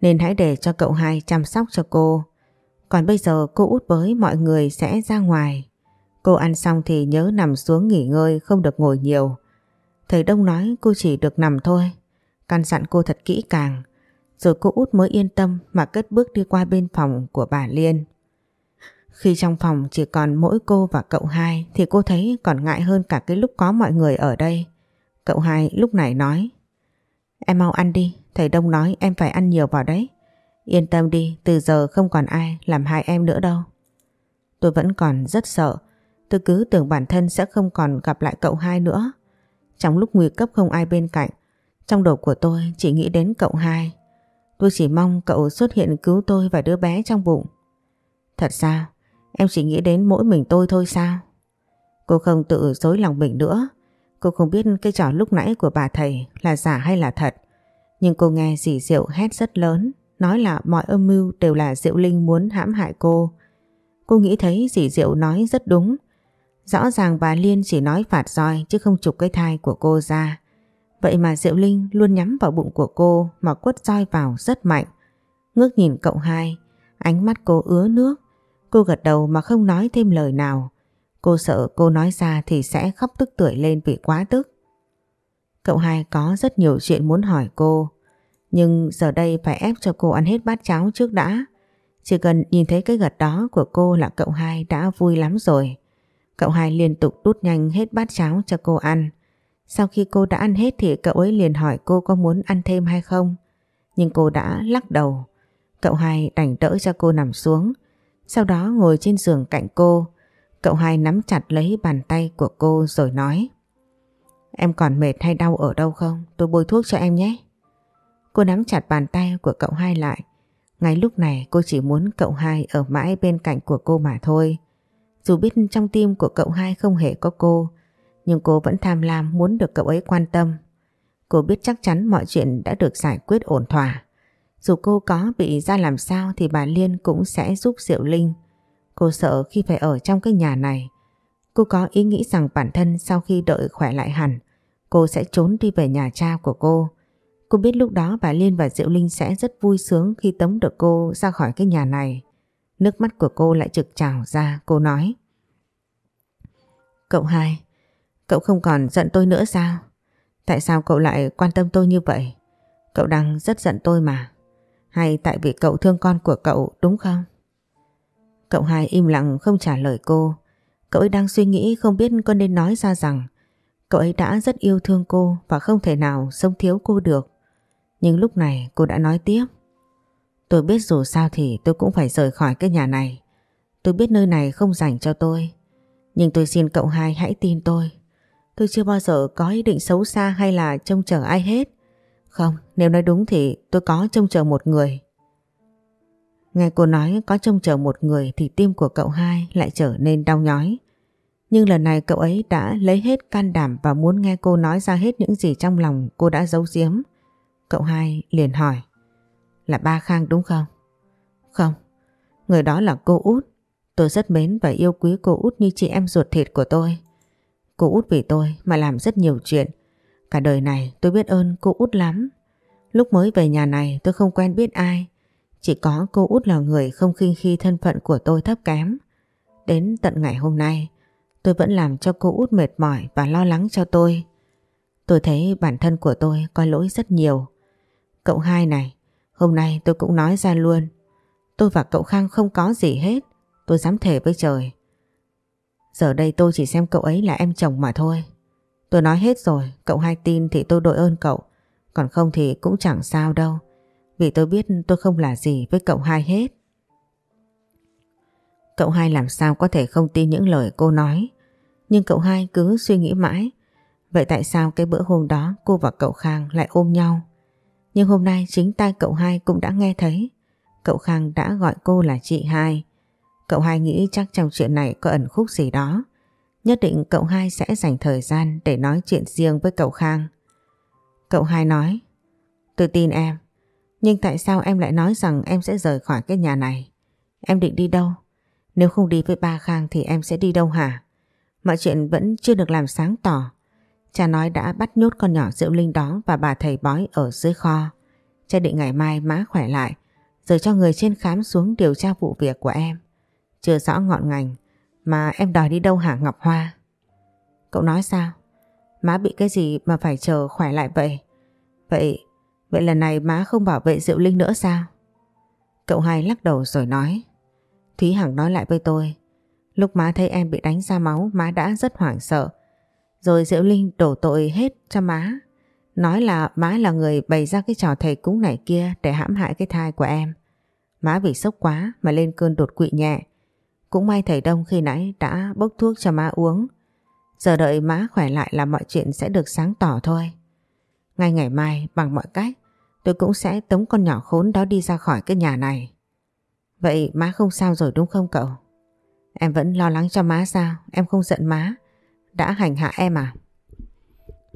nên hãy để cho cậu hai chăm sóc cho cô. Còn bây giờ cô út với mọi người sẽ ra ngoài. Cô ăn xong thì nhớ nằm xuống nghỉ ngơi không được ngồi nhiều. Thầy Đông nói cô chỉ được nằm thôi. Căn dặn cô thật kỹ càng. Rồi cô út mới yên tâm mà cất bước đi qua bên phòng của bà Liên. Khi trong phòng chỉ còn mỗi cô và cậu hai thì cô thấy còn ngại hơn cả cái lúc có mọi người ở đây. Cậu hai lúc này nói Em mau ăn đi, thầy Đông nói em phải ăn nhiều vào đấy. Yên tâm đi, từ giờ không còn ai làm hại em nữa đâu. Tôi vẫn còn rất sợ, tôi cứ tưởng bản thân sẽ không còn gặp lại cậu hai nữa. Trong lúc nguy cấp không ai bên cạnh, trong đầu của tôi chỉ nghĩ đến cậu hai. Tôi chỉ mong cậu xuất hiện cứu tôi và đứa bé trong bụng. Thật sao? Em chỉ nghĩ đến mỗi mình tôi thôi sao? Cô không tự dối lòng mình nữa. Cô không biết cái trò lúc nãy của bà thầy là giả hay là thật. Nhưng cô nghe dì Diệu hét rất lớn, nói là mọi âm mưu đều là Diệu Linh muốn hãm hại cô. Cô nghĩ thấy dì Diệu nói rất đúng. Rõ ràng bà Liên chỉ nói phạt roi chứ không chụp cái thai của cô ra. Vậy mà Diệu Linh luôn nhắm vào bụng của cô mà quất roi vào rất mạnh. Ngước nhìn cậu hai, ánh mắt cô ứa nước. Cô gật đầu mà không nói thêm lời nào. Cô sợ cô nói ra thì sẽ khóc tức tuổi lên vì quá tức. Cậu hai có rất nhiều chuyện muốn hỏi cô. Nhưng giờ đây phải ép cho cô ăn hết bát cháo trước đã. Chỉ cần nhìn thấy cái gật đó của cô là cậu hai đã vui lắm rồi. Cậu hai liên tục đút nhanh hết bát cháo cho cô ăn. Sau khi cô đã ăn hết thì cậu ấy liền hỏi cô có muốn ăn thêm hay không. Nhưng cô đã lắc đầu. Cậu hai đành đỡ cho cô nằm xuống. Sau đó ngồi trên giường cạnh cô. Cậu hai nắm chặt lấy bàn tay của cô rồi nói. Em còn mệt hay đau ở đâu không? Tôi bôi thuốc cho em nhé. Cô nắm chặt bàn tay của cậu hai lại. Ngay lúc này cô chỉ muốn cậu hai ở mãi bên cạnh của cô mà thôi. Dù biết trong tim của cậu hai không hề có cô, nhưng cô vẫn tham lam muốn được cậu ấy quan tâm. Cô biết chắc chắn mọi chuyện đã được giải quyết ổn thỏa. Dù cô có bị ra làm sao thì bà Liên cũng sẽ giúp Diệu Linh. Cô sợ khi phải ở trong cái nhà này. Cô có ý nghĩ rằng bản thân sau khi đợi khỏe lại hẳn, cô sẽ trốn đi về nhà cha của cô. Cô biết lúc đó bà Liên và Diệu Linh sẽ rất vui sướng khi tống được cô ra khỏi cái nhà này. Nước mắt của cô lại trực trào ra, cô nói. Cậu hai, cậu không còn giận tôi nữa sao? Tại sao cậu lại quan tâm tôi như vậy? Cậu đang rất giận tôi mà. Hay tại vì cậu thương con của cậu đúng không? Cậu hai im lặng không trả lời cô. Cậu ấy đang suy nghĩ không biết con nên nói ra rằng cậu ấy đã rất yêu thương cô và không thể nào sống thiếu cô được. Nhưng lúc này cô đã nói tiếp. Tôi biết dù sao thì tôi cũng phải rời khỏi cái nhà này. Tôi biết nơi này không dành cho tôi. Nhưng tôi xin cậu hai hãy tin tôi. Tôi chưa bao giờ có ý định xấu xa hay là trông chờ ai hết. Không, nếu nói đúng thì tôi có trông chờ một người. Nghe cô nói có trông chờ một người thì tim của cậu hai lại trở nên đau nhói. Nhưng lần này cậu ấy đã lấy hết can đảm và muốn nghe cô nói ra hết những gì trong lòng cô đã giấu giếm. Cậu hai liền hỏi. Là ba Khang đúng không? Không, người đó là cô út. Tôi rất mến và yêu quý cô út như chị em ruột thịt của tôi. Cô út vì tôi mà làm rất nhiều chuyện. Cả đời này tôi biết ơn cô út lắm. Lúc mới về nhà này tôi không quen biết ai. Chỉ có cô út là người không khinh khi thân phận của tôi thấp kém. Đến tận ngày hôm nay, tôi vẫn làm cho cô út mệt mỏi và lo lắng cho tôi. Tôi thấy bản thân của tôi có lỗi rất nhiều. Cậu hai này, hôm nay tôi cũng nói ra luôn. Tôi và cậu Khang không có gì hết. Tôi dám thề với trời. Giờ đây tôi chỉ xem cậu ấy là em chồng mà thôi. Tôi nói hết rồi, cậu hai tin thì tôi đội ơn cậu. Còn không thì cũng chẳng sao đâu. Vì tôi biết tôi không là gì với cậu hai hết. Cậu hai làm sao có thể không tin những lời cô nói. Nhưng cậu hai cứ suy nghĩ mãi. Vậy tại sao cái bữa hôm đó cô và cậu Khang lại ôm nhau? Nhưng hôm nay chính tay cậu hai cũng đã nghe thấy. Cậu Khang đã gọi cô là chị hai. Cậu hai nghĩ chắc trong chuyện này có ẩn khúc gì đó. Nhất định cậu hai sẽ dành thời gian để nói chuyện riêng với cậu Khang. Cậu hai nói, tôi tin em, nhưng tại sao em lại nói rằng em sẽ rời khỏi cái nhà này? Em định đi đâu? Nếu không đi với ba Khang thì em sẽ đi đâu hả? Mọi chuyện vẫn chưa được làm sáng tỏ. Cha nói đã bắt nhốt con nhỏ Diệu Linh đó và bà thầy bói ở dưới kho. Cha định ngày mai má khỏe lại, rồi cho người trên khám xuống điều tra vụ việc của em. Chưa rõ ngọn ngành, mà em đòi đi đâu hả Ngọc Hoa? Cậu nói sao? Má bị cái gì mà phải chờ khỏe lại vậy? Vậy, vậy lần này má không bảo vệ Diệu Linh nữa sao? Cậu hai lắc đầu rồi nói. Thúy Hằng nói lại với tôi. Lúc má thấy em bị đánh ra máu, má đã rất hoảng sợ. Rồi Diệu Linh đổ tội hết cho má. Nói là má là người bày ra cái trò thầy cúng này kia để hãm hại cái thai của em. Má vì sốc quá mà lên cơn đột quỵ nhẹ. Cũng may thầy Đông khi nãy đã bốc thuốc cho má uống. Giờ đợi má khỏe lại là mọi chuyện sẽ được sáng tỏ thôi. Ngay ngày mai, bằng mọi cách, tôi cũng sẽ tống con nhỏ khốn đó đi ra khỏi cái nhà này. Vậy má không sao rồi đúng không cậu? Em vẫn lo lắng cho má sao? Em không giận má. Đã hành hạ em à?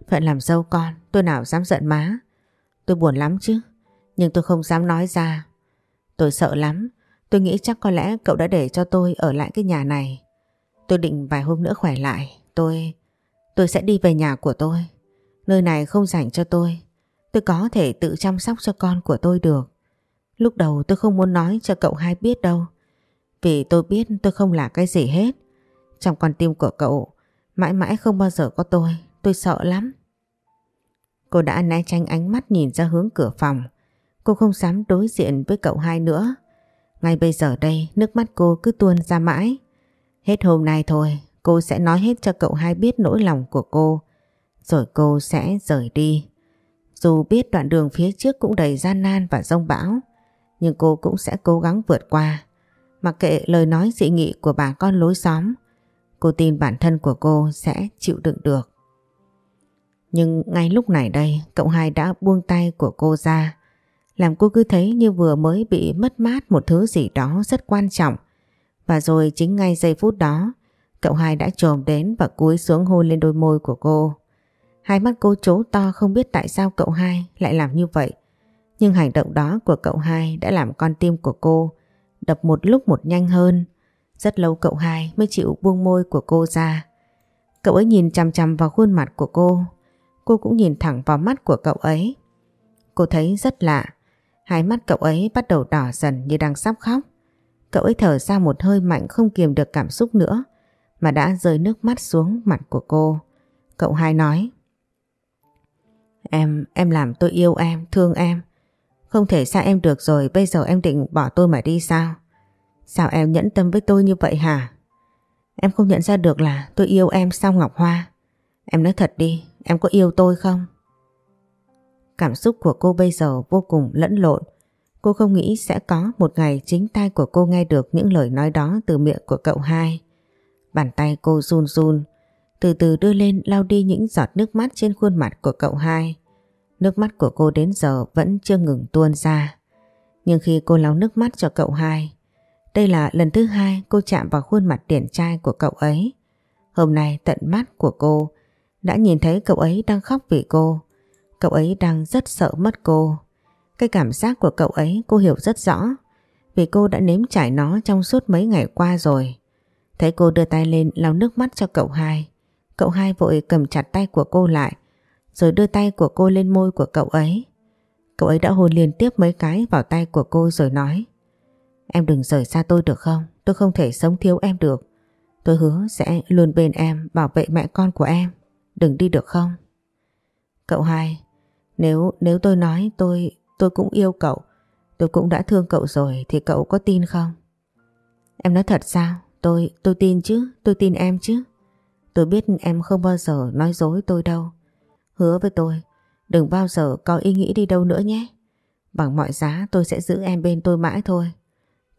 Phận làm dâu con, tôi nào dám giận má. tôi buồn lắm chứ. Nhưng tôi không dám nói ra. Tôi sợ lắm. Tôi nghĩ chắc có lẽ cậu đã để cho tôi ở lại cái nhà này. Tôi định vài hôm nữa khỏe lại. Tôi... Tôi sẽ đi về nhà của tôi. Nơi này không dành cho tôi. Tôi có thể tự chăm sóc cho con của tôi được. Lúc đầu tôi không muốn nói cho cậu hai biết đâu. Vì tôi biết tôi không là cái gì hết. Trong con tim của cậu mãi mãi không bao giờ có tôi. Tôi sợ lắm. Cô đã né tránh ánh mắt nhìn ra hướng cửa phòng. Cô không dám đối diện với cậu hai nữa. Ngay bây giờ đây, nước mắt cô cứ tuôn ra mãi. Hết hôm nay thôi, cô sẽ nói hết cho cậu hai biết nỗi lòng của cô. Rồi cô sẽ rời đi. Dù biết đoạn đường phía trước cũng đầy gian nan và rông bão. Nhưng cô cũng sẽ cố gắng vượt qua. Mặc kệ lời nói dị nghị của bà con lối xóm. Cô tin bản thân của cô sẽ chịu đựng được. Nhưng ngay lúc này đây cậu hai đã buông tay của cô ra làm cô cứ thấy như vừa mới bị mất mát một thứ gì đó rất quan trọng. Và rồi chính ngay giây phút đó, cậu hai đã trồm đến và cúi xuống hôn lên đôi môi của cô. Hai mắt cô trố to không biết tại sao cậu hai lại làm như vậy. Nhưng hành động đó của cậu hai đã làm con tim của cô đập một lúc một nhanh hơn. Rất lâu cậu hai mới chịu buông môi của cô ra. Cậu ấy nhìn chằm chằm vào khuôn mặt của cô. Cô cũng nhìn thẳng vào mắt của cậu ấy. Cô thấy rất lạ. Hai mắt cậu ấy bắt đầu đỏ dần như đang sắp khóc. Cậu ấy thở ra một hơi mạnh không kiềm được cảm xúc nữa mà đã rơi nước mắt xuống mặt của cô. Cậu hai nói Em, em làm tôi yêu em, thương em. Không thể xa em được rồi bây giờ em định bỏ tôi mà đi sao? Sao em nhẫn tâm với tôi như vậy hả? Em không nhận ra được là tôi yêu em sao Ngọc Hoa? Em nói thật đi, em có yêu tôi không? Cảm xúc của cô bây giờ vô cùng lẫn lộn. Cô không nghĩ sẽ có một ngày chính tay của cô nghe được những lời nói đó từ miệng của cậu hai. Bàn tay cô run run, từ từ đưa lên lau đi những giọt nước mắt trên khuôn mặt của cậu hai. Nước mắt của cô đến giờ vẫn chưa ngừng tuôn ra. Nhưng khi cô lau nước mắt cho cậu hai, đây là lần thứ hai cô chạm vào khuôn mặt điển trai của cậu ấy. Hôm nay tận mắt của cô, đã nhìn thấy cậu ấy đang khóc vì cô. Cậu ấy đang rất sợ mất cô. Cái cảm giác của cậu ấy cô hiểu rất rõ, vì cô đã nếm trải nó trong suốt mấy ngày qua rồi. Thấy cô đưa tay lên lau nước mắt cho cậu hai. Cậu hai vội cầm chặt tay của cô lại, rồi đưa tay của cô lên môi của cậu ấy. Cậu ấy đã hôn liên tiếp mấy cái vào tay của cô rồi nói Em đừng rời xa tôi được không? Tôi không thể sống thiếu em được. Tôi hứa sẽ luôn bên em bảo vệ mẹ con của em. Đừng đi được không? Cậu hai, nếu nếu tôi nói tôi tôi cũng yêu cậu, tôi cũng đã thương cậu rồi thì cậu có tin không? Em nói thật sao? Tôi tôi tin chứ, tôi tin em chứ. Tôi biết em không bao giờ nói dối tôi đâu. Hứa với tôi, đừng bao giờ có ý nghĩ đi đâu nữa nhé. Bằng mọi giá tôi sẽ giữ em bên tôi mãi thôi.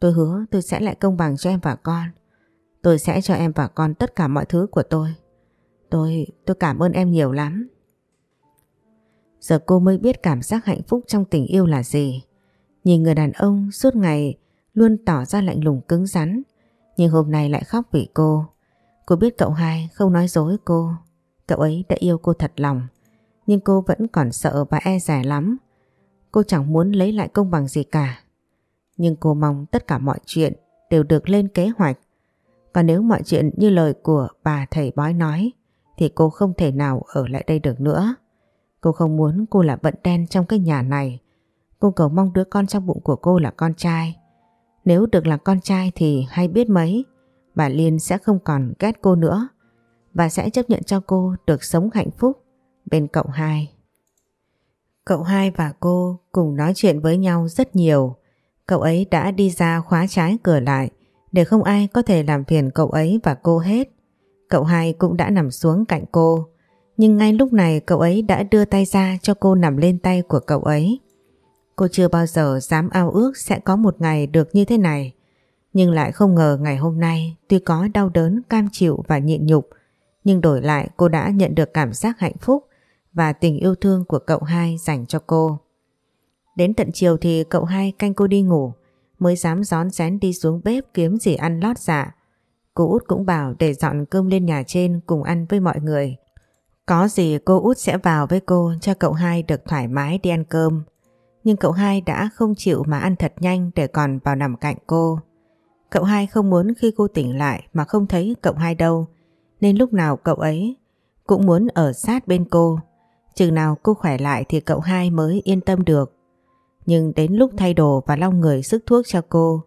Tôi hứa tôi sẽ lại công bằng cho em và con. Tôi sẽ cho em và con tất cả mọi thứ của tôi. Tôi, tôi cảm ơn em nhiều lắm. Giờ cô mới biết cảm giác hạnh phúc trong tình yêu là gì. Nhìn người đàn ông suốt ngày luôn tỏ ra lạnh lùng cứng rắn, nhưng hôm nay lại khóc vì cô. Cô biết cậu hai không nói dối cô. Cậu ấy đã yêu cô thật lòng, nhưng cô vẫn còn sợ và e rẻ lắm. Cô chẳng muốn lấy lại công bằng gì cả. Nhưng cô mong tất cả mọi chuyện đều được lên kế hoạch. Và nếu mọi chuyện như lời của bà thầy bói nói, thì cô không thể nào ở lại đây được nữa. Cô không muốn cô là vận đen trong cái nhà này. Cô cầu mong đứa con trong bụng của cô là con trai. Nếu được là con trai thì hay biết mấy, bà Liên sẽ không còn ghét cô nữa và sẽ chấp nhận cho cô được sống hạnh phúc bên cậu hai. Cậu hai và cô cùng nói chuyện với nhau rất nhiều. Cậu ấy đã đi ra khóa trái cửa lại để không ai có thể làm phiền cậu ấy và cô hết. Cậu hai cũng đã nằm xuống cạnh cô. Nhưng ngay lúc này cậu ấy đã đưa tay ra cho cô nằm lên tay của cậu ấy. Cô chưa bao giờ dám ao ước sẽ có một ngày được như thế này. Nhưng lại không ngờ ngày hôm nay tuy có đau đớn, cam chịu và nhịn nhục nhưng đổi lại cô đã nhận được cảm giác hạnh phúc và tình yêu thương của cậu hai dành cho cô. Đến tận chiều thì cậu hai canh cô đi ngủ, mới dám gión rén đi xuống bếp kiếm gì ăn lót dạ. Cô út cũng bảo để dọn cơm lên nhà trên cùng ăn với mọi người. Có gì cô út sẽ vào với cô cho cậu hai được thoải mái đi ăn cơm. Nhưng cậu hai đã không chịu mà ăn thật nhanh để còn vào nằm cạnh cô. Cậu hai không muốn khi cô tỉnh lại mà không thấy cậu hai đâu. Nên lúc nào cậu ấy cũng muốn ở sát bên cô. Chừng nào cô khỏe lại thì cậu hai mới yên tâm được. Nhưng đến lúc thay đồ và lau người sức thuốc cho cô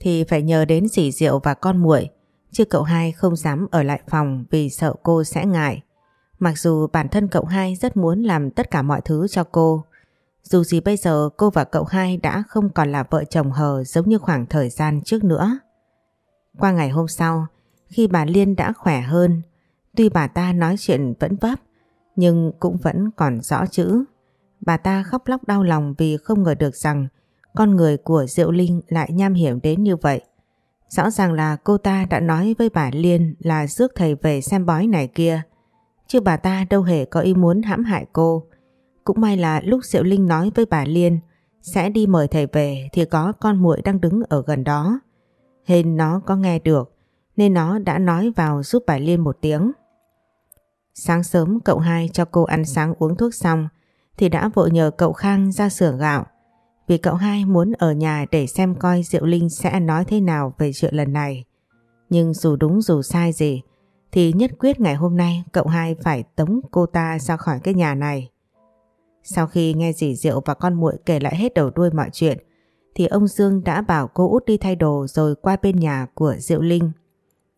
thì phải nhờ đến dì rượu và con muội chứ cậu hai không dám ở lại phòng vì sợ cô sẽ ngại. Mặc dù bản thân cậu hai rất muốn làm tất cả mọi thứ cho cô. Dù gì bây giờ cô và cậu hai đã không còn là vợ chồng hờ giống như khoảng thời gian trước nữa. Qua ngày hôm sau, khi bà Liên đã khỏe hơn, tuy bà ta nói chuyện vẫn vấp, nhưng cũng vẫn còn rõ chữ. Bà ta khóc lóc đau lòng vì không ngờ được rằng con người của Diệu Linh lại nham hiểm đến như vậy. Rõ ràng là cô ta đã nói với bà Liên là rước thầy về xem bói này kia, chứ bà ta đâu hề có ý muốn hãm hại cô. Cũng may là lúc Diệu Linh nói với bà Liên sẽ đi mời thầy về thì có con muội đang đứng ở gần đó. Hên nó có nghe được nên nó đã nói vào giúp bà Liên một tiếng. Sáng sớm cậu hai cho cô ăn sáng uống thuốc xong thì đã vội nhờ cậu Khang ra sửa gạo vì cậu hai muốn ở nhà để xem coi Diệu Linh sẽ nói thế nào về chuyện lần này. Nhưng dù đúng dù sai gì, thì nhất quyết ngày hôm nay cậu hai phải tống cô ta ra khỏi cái nhà này. Sau khi nghe dì Diệu và con muội kể lại hết đầu đuôi mọi chuyện, thì ông Dương đã bảo cô út đi thay đồ rồi qua bên nhà của Diệu Linh.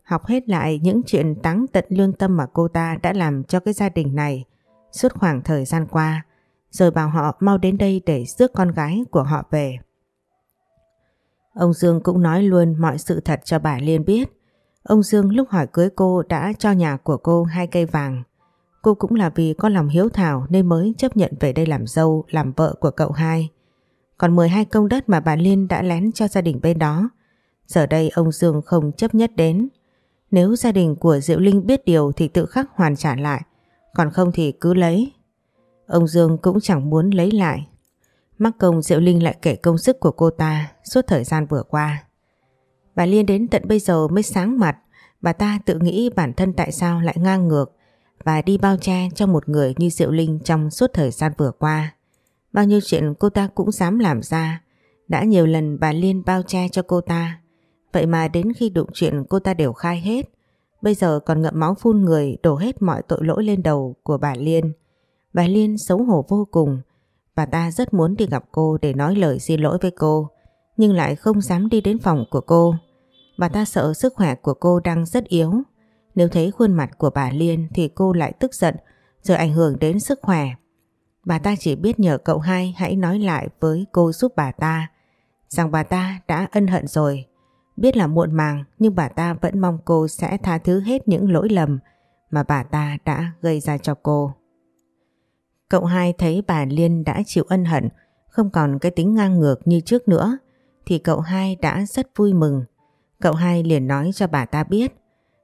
Học hết lại những chuyện táng tận lương tâm mà cô ta đã làm cho cái gia đình này, suốt khoảng thời gian qua rồi bảo họ mau đến đây để rước con gái của họ về. Ông Dương cũng nói luôn mọi sự thật cho bà Liên biết. Ông Dương lúc hỏi cưới cô đã cho nhà của cô hai cây vàng. Cô cũng là vì có lòng hiếu thảo nên mới chấp nhận về đây làm dâu, làm vợ của cậu hai. Còn 12 công đất mà bà Liên đã lén cho gia đình bên đó, giờ đây ông Dương không chấp nhất đến. Nếu gia đình của Diệu Linh biết điều thì tự khắc hoàn trả lại, còn không thì cứ lấy. Ông Dương cũng chẳng muốn lấy lại. Mắc công Diệu Linh lại kể công sức của cô ta suốt thời gian vừa qua. Bà Liên đến tận bây giờ mới sáng mặt, bà ta tự nghĩ bản thân tại sao lại ngang ngược và đi bao che cho một người như Diệu Linh trong suốt thời gian vừa qua. Bao nhiêu chuyện cô ta cũng dám làm ra, đã nhiều lần bà Liên bao che cho cô ta. Vậy mà đến khi đụng chuyện cô ta đều khai hết, bây giờ còn ngậm máu phun người đổ hết mọi tội lỗi lên đầu của bà Liên. Bà Liên xấu hổ vô cùng, bà ta rất muốn đi gặp cô để nói lời xin lỗi với cô, nhưng lại không dám đi đến phòng của cô. Bà ta sợ sức khỏe của cô đang rất yếu. Nếu thấy khuôn mặt của bà Liên thì cô lại tức giận rồi ảnh hưởng đến sức khỏe. Bà ta chỉ biết nhờ cậu hai hãy nói lại với cô giúp bà ta rằng bà ta đã ân hận rồi. Biết là muộn màng nhưng bà ta vẫn mong cô sẽ tha thứ hết những lỗi lầm mà bà ta đã gây ra cho cô. Cậu hai thấy bà Liên đã chịu ân hận, không còn cái tính ngang ngược như trước nữa, thì cậu hai đã rất vui mừng. Cậu hai liền nói cho bà ta biết.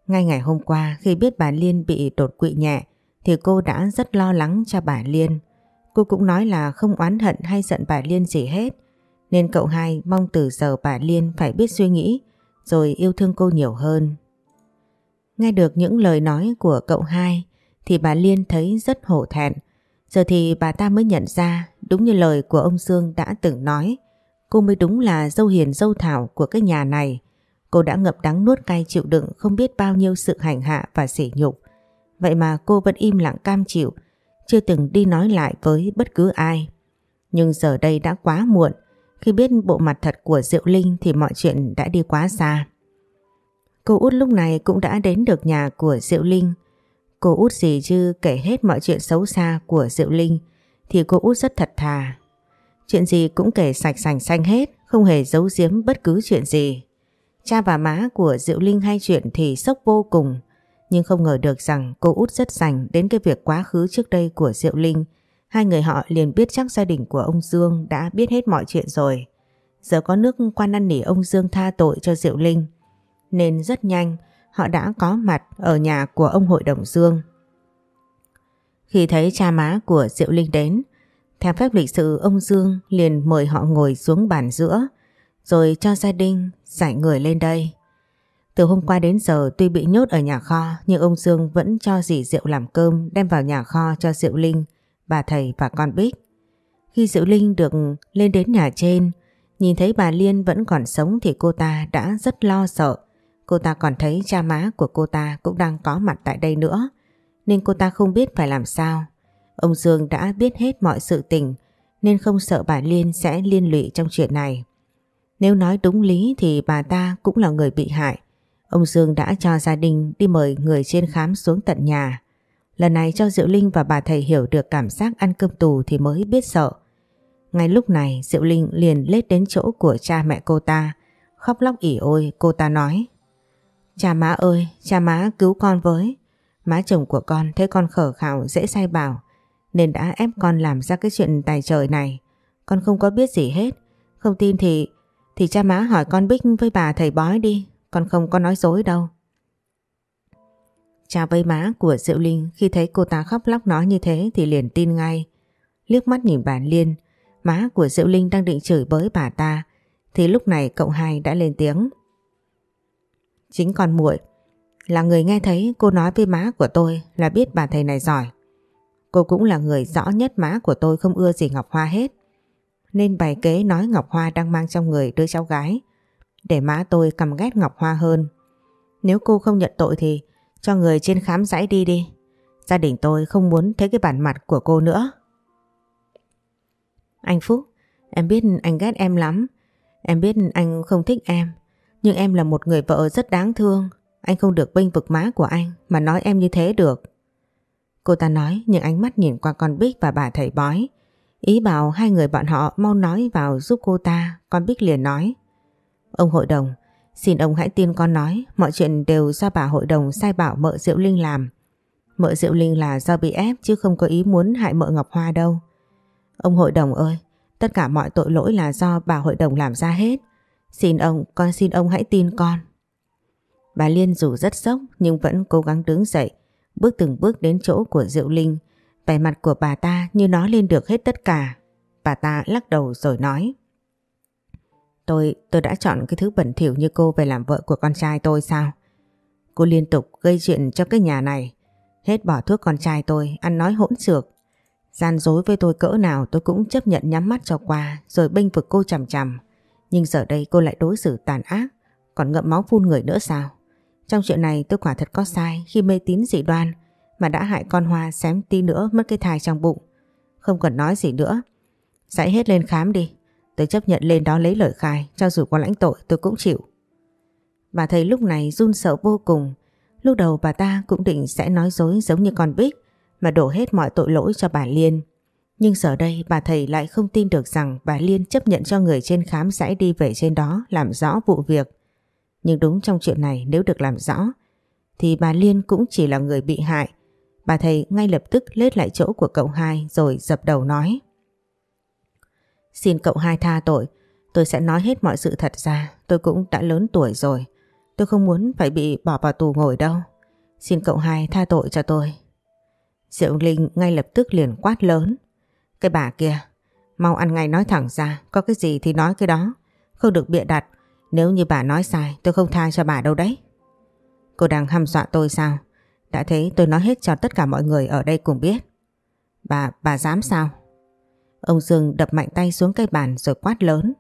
Ngay ngày hôm qua khi biết bà Liên bị đột quỵ nhẹ thì cô đã rất lo lắng cho bà Liên. Cô cũng nói là không oán hận hay giận bà Liên gì hết. Nên cậu hai mong từ giờ bà Liên phải biết suy nghĩ rồi yêu thương cô nhiều hơn. Nghe được những lời nói của cậu hai thì bà Liên thấy rất hổ thẹn. Giờ thì bà ta mới nhận ra đúng như lời của ông Dương đã từng nói cô mới đúng là dâu hiền dâu thảo của cái nhà này. Cô đã ngập đắng nuốt cay chịu đựng không biết bao nhiêu sự hành hạ và sỉ nhục. Vậy mà cô vẫn im lặng cam chịu, chưa từng đi nói lại với bất cứ ai. Nhưng giờ đây đã quá muộn, khi biết bộ mặt thật của Diệu Linh thì mọi chuyện đã đi quá xa. Cô út lúc này cũng đã đến được nhà của Diệu Linh. Cô út gì chứ kể hết mọi chuyện xấu xa của Diệu Linh thì cô út rất thật thà. Chuyện gì cũng kể sạch sành xanh hết, không hề giấu giếm bất cứ chuyện gì. Cha và má của Diệu Linh hay chuyện thì sốc vô cùng, nhưng không ngờ được rằng cô út rất dành đến cái việc quá khứ trước đây của Diệu Linh. Hai người họ liền biết chắc gia đình của ông Dương đã biết hết mọi chuyện rồi. Giờ có nước quan năn nỉ ông Dương tha tội cho Diệu Linh. Nên rất nhanh họ đã có mặt ở nhà của ông hội đồng Dương. Khi thấy cha má của Diệu Linh đến, theo phép lịch sự ông Dương liền mời họ ngồi xuống bàn giữa rồi cho gia đình giải người lên đây. Từ hôm qua đến giờ tuy bị nhốt ở nhà kho nhưng ông Dương vẫn cho dì Diệu làm cơm đem vào nhà kho cho Diệu Linh, bà thầy và con Bích. Khi Diệu Linh được lên đến nhà trên, nhìn thấy bà Liên vẫn còn sống thì cô ta đã rất lo sợ. Cô ta còn thấy cha má của cô ta cũng đang có mặt tại đây nữa, nên cô ta không biết phải làm sao. Ông Dương đã biết hết mọi sự tình nên không sợ bà Liên sẽ liên lụy trong chuyện này. Nếu nói đúng lý thì bà ta cũng là người bị hại. Ông Dương đã cho gia đình đi mời người trên khám xuống tận nhà. Lần này cho Diệu Linh và bà thầy hiểu được cảm giác ăn cơm tù thì mới biết sợ. Ngay lúc này Diệu Linh liền lết đến chỗ của cha mẹ cô ta, khóc lóc ỉ ôi cô ta nói. Cha má ơi, cha má cứu con với. Má chồng của con thấy con khở khảo dễ sai bảo, nên đã ép con làm ra cái chuyện tài trời này. Con không có biết gì hết, không tin thì thì cha má hỏi con Bích với bà thầy bói đi, con không có nói dối đâu. Cha với má của Diệu Linh khi thấy cô ta khóc lóc nói như thế thì liền tin ngay. Liếc mắt nhìn bà Liên, má của Diệu Linh đang định chửi bới bà ta thì lúc này cậu hai đã lên tiếng. Chính con muội là người nghe thấy cô nói với má của tôi là biết bà thầy này giỏi. Cô cũng là người rõ nhất má của tôi không ưa gì Ngọc Hoa hết. Nên bày kế nói Ngọc Hoa đang mang trong người đứa cháu gái để má tôi cầm ghét Ngọc Hoa hơn. Nếu cô không nhận tội thì cho người trên khám giải đi đi. Gia đình tôi không muốn thấy cái bản mặt của cô nữa. Anh Phúc, em biết anh ghét em lắm. Em biết anh không thích em. Nhưng em là một người vợ rất đáng thương. Anh không được bênh vực má của anh mà nói em như thế được. Cô ta nói nhưng ánh mắt nhìn qua con Bích và bà thầy bói. Ý bảo hai người bọn họ mau nói vào giúp cô ta. Con Bích liền nói. Ông hội đồng, xin ông hãy tin con nói mọi chuyện đều do bà hội đồng sai bảo mợ Diệu Linh làm. Mợ Diệu Linh là do bị ép chứ không có ý muốn hại mợ Ngọc Hoa đâu. Ông hội đồng ơi, tất cả mọi tội lỗi là do bà hội đồng làm ra hết. Xin ông, con xin ông hãy tin con. Bà Liên dù rất sốc nhưng vẫn cố gắng đứng dậy, bước từng bước đến chỗ của Diệu Linh. Vẻ mặt của bà ta như nói lên được hết tất cả. Bà ta lắc đầu rồi nói. Tôi, tôi đã chọn cái thứ bẩn thỉu như cô về làm vợ của con trai tôi sao? Cô liên tục gây chuyện cho cái nhà này. Hết bỏ thuốc con trai tôi, ăn nói hỗn xược. Gian dối với tôi cỡ nào tôi cũng chấp nhận nhắm mắt cho qua rồi bênh vực cô chằm chằm. Nhưng giờ đây cô lại đối xử tàn ác, còn ngậm máu phun người nữa sao? Trong chuyện này tôi quả thật có sai khi mê tín dị đoan mà đã hại con Hoa xém tí nữa mất cái thai trong bụng. Không cần nói gì nữa. Dãy hết lên khám đi. Tôi chấp nhận lên đó lấy lời khai cho dù có lãnh tội tôi cũng chịu. Bà thấy lúc này run sợ vô cùng. Lúc đầu bà ta cũng định sẽ nói dối giống như con Bích mà đổ hết mọi tội lỗi cho bà Liên. Nhưng giờ đây bà thầy lại không tin được rằng bà Liên chấp nhận cho người trên khám sẽ đi về trên đó làm rõ vụ việc. Nhưng đúng trong chuyện này nếu được làm rõ thì bà Liên cũng chỉ là người bị hại. Bà thầy ngay lập tức lết lại chỗ của cậu hai rồi dập đầu nói. Xin cậu hai tha tội, tôi sẽ nói hết mọi sự thật ra, tôi cũng đã lớn tuổi rồi. Tôi không muốn phải bị bỏ vào tù ngồi đâu. Xin cậu hai tha tội cho tôi. Diệu Linh ngay lập tức liền quát lớn. Cái bà kia, mau ăn ngay nói thẳng ra, có cái gì thì nói cái đó. Không được bịa đặt, nếu như bà nói sai tôi không tha cho bà đâu đấy. Cô đang hăm dọa tôi sao? Đã thấy tôi nói hết cho tất cả mọi người ở đây cùng biết. Bà, bà dám sao? Ông Dương đập mạnh tay xuống cây bàn rồi quát lớn.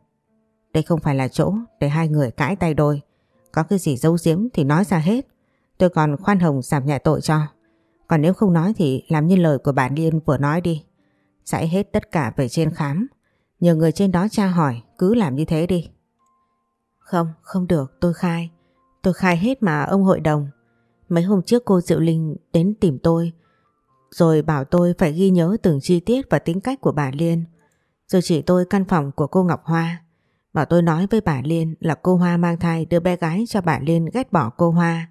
Đây không phải là chỗ để hai người cãi tay đôi. Có cái gì giấu giếm thì nói ra hết. Tôi còn khoan hồng giảm nhẹ tội cho. Còn nếu không nói thì làm như lời của bà Liên vừa nói đi. Dạy hết tất cả về trên khám. Nhờ người trên đó tra hỏi, cứ làm như thế đi. Không, không được, tôi khai. Tôi khai hết mà ông hội đồng. Mấy hôm trước cô Diệu Linh đến tìm tôi rồi bảo tôi phải ghi nhớ từng chi tiết và tính cách của bà Liên. Rồi chỉ tôi căn phòng của cô Ngọc Hoa. Bảo tôi nói với bà Liên là cô Hoa mang thai đưa bé gái cho bà Liên ghét bỏ cô Hoa.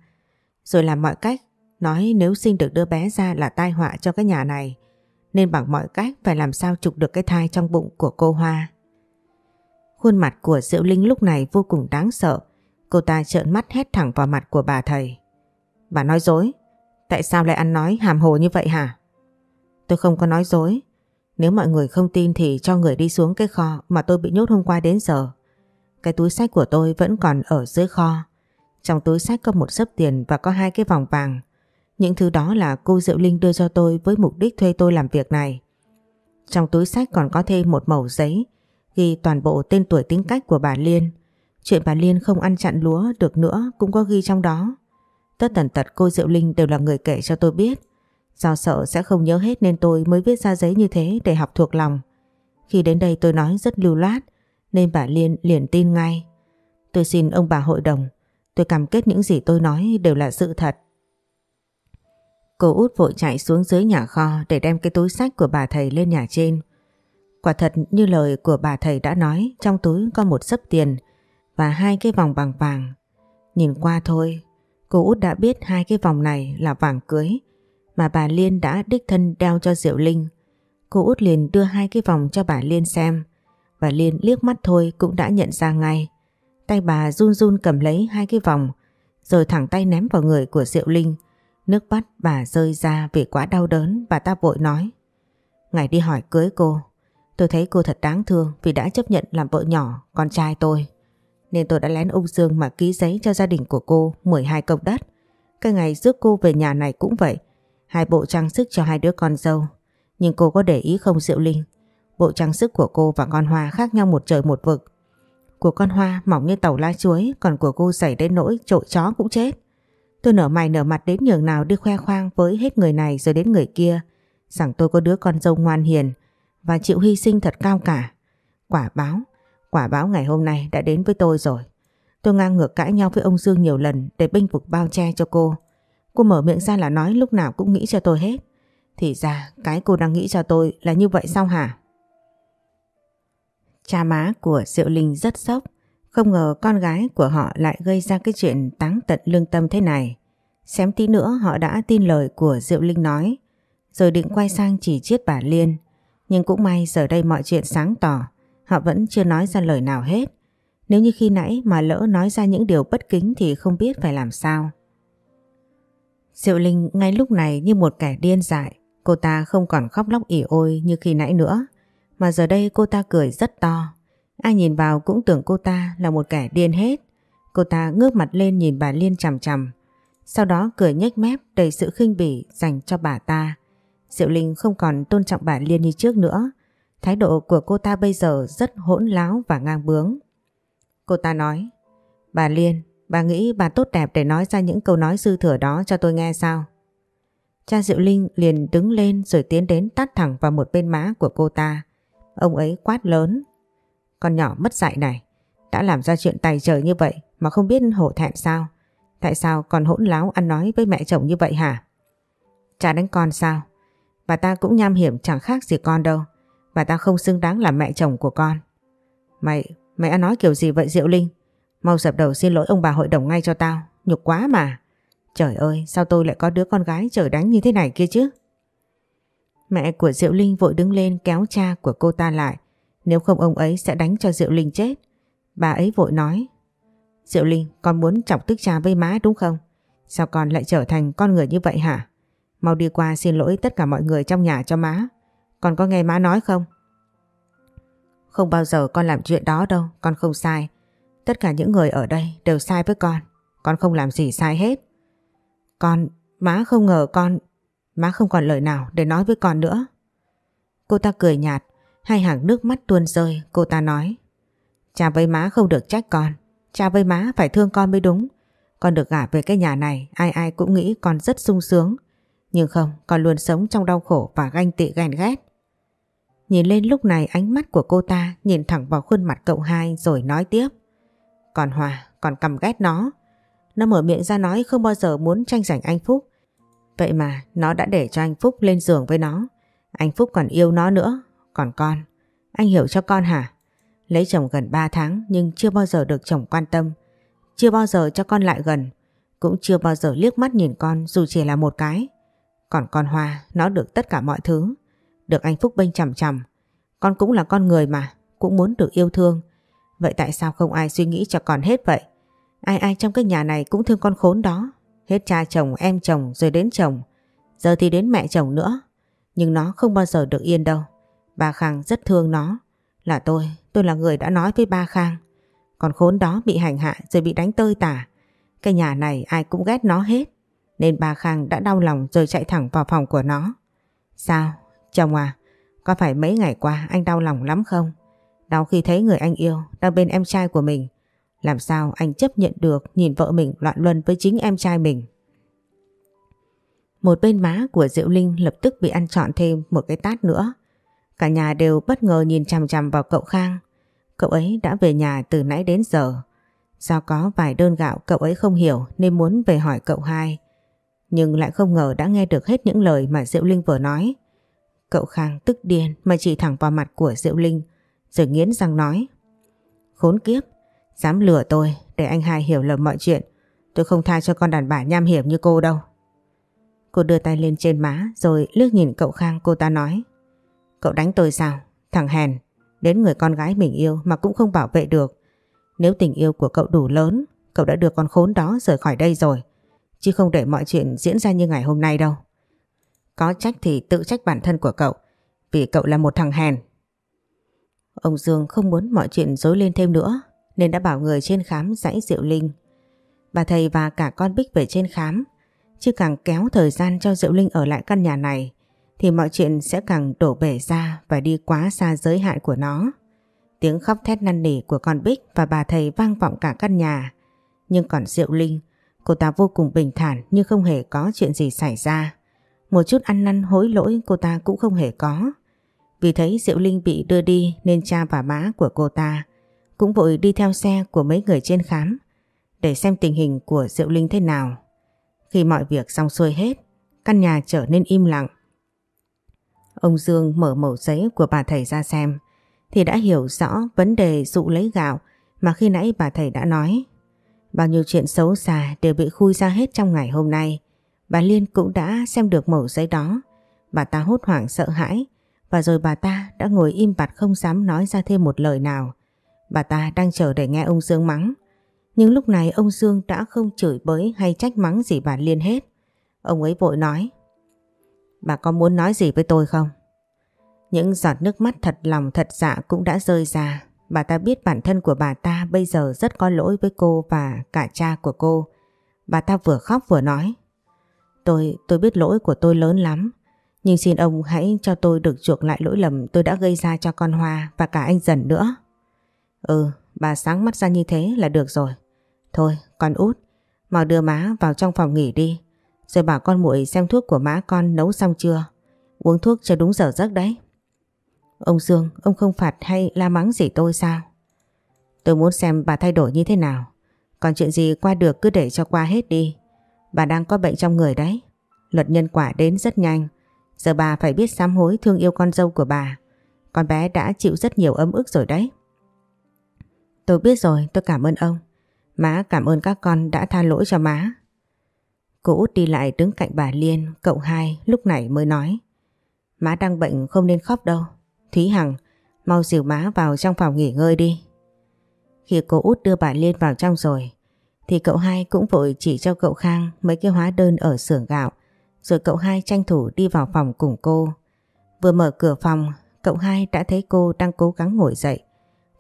Rồi làm mọi cách nói nếu sinh được đứa bé ra là tai họa cho cái nhà này. Nên bằng mọi cách phải làm sao trục được cái thai trong bụng của cô Hoa. Khuôn mặt của Diệu Linh lúc này vô cùng đáng sợ. Cô ta trợn mắt hét thẳng vào mặt của bà thầy. Bà nói dối. Tại sao lại ăn nói hàm hồ như vậy hả? Tôi không có nói dối. Nếu mọi người không tin thì cho người đi xuống cái kho mà tôi bị nhốt hôm qua đến giờ. Cái túi sách của tôi vẫn còn ở dưới kho. Trong túi sách có một sấp tiền và có hai cái vòng vàng. Những thứ đó là cô Diệu Linh đưa cho tôi với mục đích thuê tôi làm việc này. Trong túi sách còn có thêm một mẩu giấy ghi toàn bộ tên tuổi tính cách của bà Liên. Chuyện bà Liên không ăn chặn lúa được nữa cũng có ghi trong đó. Tất tần tật cô Diệu Linh đều là người kể cho tôi biết. Do sợ sẽ không nhớ hết nên tôi mới viết ra giấy như thế để học thuộc lòng. Khi đến đây tôi nói rất lưu loát nên bà Liên liền tin ngay. Tôi xin ông bà hội đồng, tôi cam kết những gì tôi nói đều là sự thật. Cô út vội chạy xuống dưới nhà kho để đem cái túi sách của bà thầy lên nhà trên. Quả thật như lời của bà thầy đã nói trong túi có một sấp tiền và hai cái vòng bằng vàng. Nhìn qua thôi, cô út đã biết hai cái vòng này là vàng cưới mà bà Liên đã đích thân đeo cho Diệu Linh. Cô út liền đưa hai cái vòng cho bà Liên xem và Liên liếc mắt thôi cũng đã nhận ra ngay. Tay bà run run cầm lấy hai cái vòng rồi thẳng tay ném vào người của Diệu Linh. Nước mắt bà rơi ra vì quá đau đớn bà ta vội nói. Ngày đi hỏi cưới cô, tôi thấy cô thật đáng thương vì đã chấp nhận làm vợ nhỏ con trai tôi. Nên tôi đã lén ung dương mà ký giấy cho gia đình của cô 12 công đất. Cái ngày rước cô về nhà này cũng vậy. Hai bộ trang sức cho hai đứa con dâu. Nhưng cô có để ý không Diệu Linh? Bộ trang sức của cô và con Hoa khác nhau một trời một vực. Của con Hoa mỏng như tàu lá chuối, còn của cô dày đến nỗi trội chó cũng chết. Tôi nở mày nở mặt đến nhường nào đi khoe khoang với hết người này rồi đến người kia. Rằng tôi có đứa con dâu ngoan hiền và chịu hy sinh thật cao cả. Quả báo, quả báo ngày hôm nay đã đến với tôi rồi. Tôi ngang ngược cãi nhau với ông Dương nhiều lần để binh vực bao che cho cô. Cô mở miệng ra là nói lúc nào cũng nghĩ cho tôi hết. Thì ra cái cô đang nghĩ cho tôi là như vậy sao hả? Cha má của Diệu Linh rất sốc. Không ngờ con gái của họ lại gây ra cái chuyện táng tận lương tâm thế này. Xém tí nữa họ đã tin lời của Diệu Linh nói. Rồi định quay sang chỉ chiết bà Liên. Nhưng cũng may giờ đây mọi chuyện sáng tỏ. Họ vẫn chưa nói ra lời nào hết. Nếu như khi nãy mà lỡ nói ra những điều bất kính thì không biết phải làm sao. Diệu Linh ngay lúc này như một kẻ điên dại. Cô ta không còn khóc lóc ỉ ôi như khi nãy nữa. Mà giờ đây cô ta cười rất to. Ai nhìn vào cũng tưởng cô ta là một kẻ điên hết. Cô ta ngước mặt lên nhìn bà Liên chằm chằm. Sau đó cười nhếch mép đầy sự khinh bỉ dành cho bà ta. Diệu Linh không còn tôn trọng bà Liên như trước nữa. Thái độ của cô ta bây giờ rất hỗn láo và ngang bướng. Cô ta nói, bà Liên, bà nghĩ bà tốt đẹp để nói ra những câu nói dư thừa đó cho tôi nghe sao? Cha Diệu Linh liền đứng lên rồi tiến đến tát thẳng vào một bên má của cô ta. Ông ấy quát lớn. Con nhỏ mất dạy này, đã làm ra chuyện tài trời như vậy mà không biết hổ thẹn sao? Tại sao còn hỗn láo ăn nói với mẹ chồng như vậy hả? Cha đánh con sao? Bà ta cũng nham hiểm chẳng khác gì con đâu. Bà ta không xứng đáng là mẹ chồng của con. Mày, mày ăn nói kiểu gì vậy Diệu Linh? Mau dập đầu xin lỗi ông bà hội đồng ngay cho tao. Nhục quá mà. Trời ơi, sao tôi lại có đứa con gái trời đánh như thế này kia chứ? Mẹ của Diệu Linh vội đứng lên kéo cha của cô ta lại. Nếu không ông ấy sẽ đánh cho Diệu Linh chết. Bà ấy vội nói. Diệu Linh, con muốn chọc tức cha với má đúng không? Sao con lại trở thành con người như vậy hả? Mau đi qua xin lỗi tất cả mọi người trong nhà cho má. Con có nghe má nói không? Không bao giờ con làm chuyện đó đâu, con không sai. Tất cả những người ở đây đều sai với con. Con không làm gì sai hết. Con, má không ngờ con Má không còn lời nào để nói với con nữa. Cô ta cười nhạt, hai hàng nước mắt tuôn rơi, cô ta nói. Cha với má không được trách con, cha với má phải thương con mới đúng. Con được gả về cái nhà này, ai ai cũng nghĩ con rất sung sướng. Nhưng không, con luôn sống trong đau khổ và ganh tị ghen ghét. Nhìn lên lúc này ánh mắt của cô ta nhìn thẳng vào khuôn mặt cậu hai rồi nói tiếp. Còn Hòa, còn căm ghét nó. Nó mở miệng ra nói không bao giờ muốn tranh giành anh Phúc. Vậy mà nó đã để cho anh Phúc lên giường với nó. Anh Phúc còn yêu nó nữa. Còn con, anh hiểu cho con hả? Lấy chồng gần 3 tháng nhưng chưa bao giờ được chồng quan tâm. Chưa bao giờ cho con lại gần. Cũng chưa bao giờ liếc mắt nhìn con dù chỉ là một cái. Còn con Hoa, nó được tất cả mọi thứ. Được anh Phúc bênh chằm chằm. Con cũng là con người mà, cũng muốn được yêu thương. Vậy tại sao không ai suy nghĩ cho con hết vậy? Ai ai trong cái nhà này cũng thương con khốn đó. Hết cha chồng, em chồng rồi đến chồng. Giờ thì đến mẹ chồng nữa. Nhưng nó không bao giờ được yên đâu. Ba Khang rất thương nó. Là tôi, tôi là người đã nói với ba Khang. Còn khốn đó bị hành hạ rồi bị đánh tơi tả. cái nhà này ai cũng ghét nó hết. Nên bà Khang đã đau lòng rồi chạy thẳng vào phòng của nó. Sao? Chồng à, có phải mấy ngày qua anh đau lòng lắm không? Đau khi thấy người anh yêu đang bên em trai của mình. Làm sao anh chấp nhận được nhìn vợ mình loạn luân với chính em trai mình? Một bên má của Diệu Linh lập tức bị ăn trọn thêm một cái tát nữa. Cả nhà đều bất ngờ nhìn chằm chằm vào cậu Khang. Cậu ấy đã về nhà từ nãy đến giờ. Do có vài đơn gạo cậu ấy không hiểu nên muốn về hỏi cậu hai. Nhưng lại không ngờ đã nghe được hết những lời mà Diệu Linh vừa nói. Cậu Khang tức điên mà chỉ thẳng vào mặt của Diệu Linh rồi nghiến răng nói. Khốn kiếp, dám lừa tôi để anh hai hiểu lầm mọi chuyện. Tôi không tha cho con đàn bà nham hiểm như cô đâu. Cô đưa tay lên trên má rồi lướt nhìn cậu Khang cô ta nói. Cậu đánh tôi sao? Thằng hèn, đến người con gái mình yêu mà cũng không bảo vệ được. Nếu tình yêu của cậu đủ lớn, cậu đã đưa con khốn đó rời khỏi đây rồi. Chứ không để mọi chuyện diễn ra như ngày hôm nay đâu. Có trách thì tự trách bản thân của cậu, vì cậu là một thằng hèn. Ông Dương không muốn mọi chuyện dối lên thêm nữa, nên đã bảo người trên khám dãy Diệu Linh. Bà thầy và cả con Bích về trên khám, chứ càng kéo thời gian cho Diệu Linh ở lại căn nhà này, thì mọi chuyện sẽ càng đổ bể ra và đi quá xa giới hạn của nó. Tiếng khóc thét năn nỉ của con Bích và bà thầy vang vọng cả căn nhà. Nhưng còn Diệu Linh, cô ta vô cùng bình thản như không hề có chuyện gì xảy ra. Một chút ăn năn hối lỗi cô ta cũng không hề có. Vì thấy Diệu Linh bị đưa đi nên cha và má của cô ta cũng vội đi theo xe của mấy người trên khám để xem tình hình của Diệu Linh thế nào. Khi mọi việc xong xuôi hết, căn nhà trở nên im lặng. Ông Dương mở mẩu giấy của bà thầy ra xem, thì đã hiểu rõ vấn đề dụ lấy gạo mà khi nãy bà thầy đã nói. Bao nhiêu chuyện xấu xa đều bị khui ra hết trong ngày hôm nay. Bà Liên cũng đã xem được mẩu giấy đó. Bà ta hốt hoảng sợ hãi, và rồi bà ta đã ngồi im bặt không dám nói ra thêm một lời nào. Bà ta đang chờ để nghe ông Dương mắng. Nhưng lúc này ông Dương đã không chửi bới hay trách mắng gì bà Liên hết. Ông ấy vội nói. Bà có muốn nói gì với tôi không? Những giọt nước mắt thật lòng thật dạ cũng đã rơi ra. Bà ta biết bản thân của bà ta bây giờ rất có lỗi với cô và cả cha của cô. Bà ta vừa khóc vừa nói. Tôi, tôi biết lỗi của tôi lớn lắm. Nhưng xin ông hãy cho tôi được chuộc lại lỗi lầm tôi đã gây ra cho con Hoa và cả anh dần nữa. Ừ, bà sáng mắt ra như thế là được rồi. Thôi, con út, mau đưa má vào trong phòng nghỉ đi. Rồi bảo con muội xem thuốc của má con nấu xong chưa. Uống thuốc cho đúng giờ giấc đấy. Ông Dương, ông không phạt hay la mắng gì tôi sao? Tôi muốn xem bà thay đổi như thế nào. Còn chuyện gì qua được cứ để cho qua hết đi. Bà đang có bệnh trong người đấy. Luật nhân quả đến rất nhanh. Giờ bà phải biết sám hối thương yêu con dâu của bà. Con bé đã chịu rất nhiều ấm ức rồi đấy. Tôi biết rồi, tôi cảm ơn ông. Má cảm ơn các con đã tha lỗi cho má. Cô út đi lại đứng cạnh bà Liên, cậu hai lúc này mới nói. Má đang bệnh không nên khóc đâu. Thúy Hằng, mau dìu má vào trong phòng nghỉ ngơi đi. Khi cô út đưa bà Liên vào trong rồi, thì cậu hai cũng vội chỉ cho cậu Khang mấy cái hóa đơn ở xưởng gạo, rồi cậu hai tranh thủ đi vào phòng cùng cô. Vừa mở cửa phòng, cậu hai đã thấy cô đang cố gắng ngồi dậy.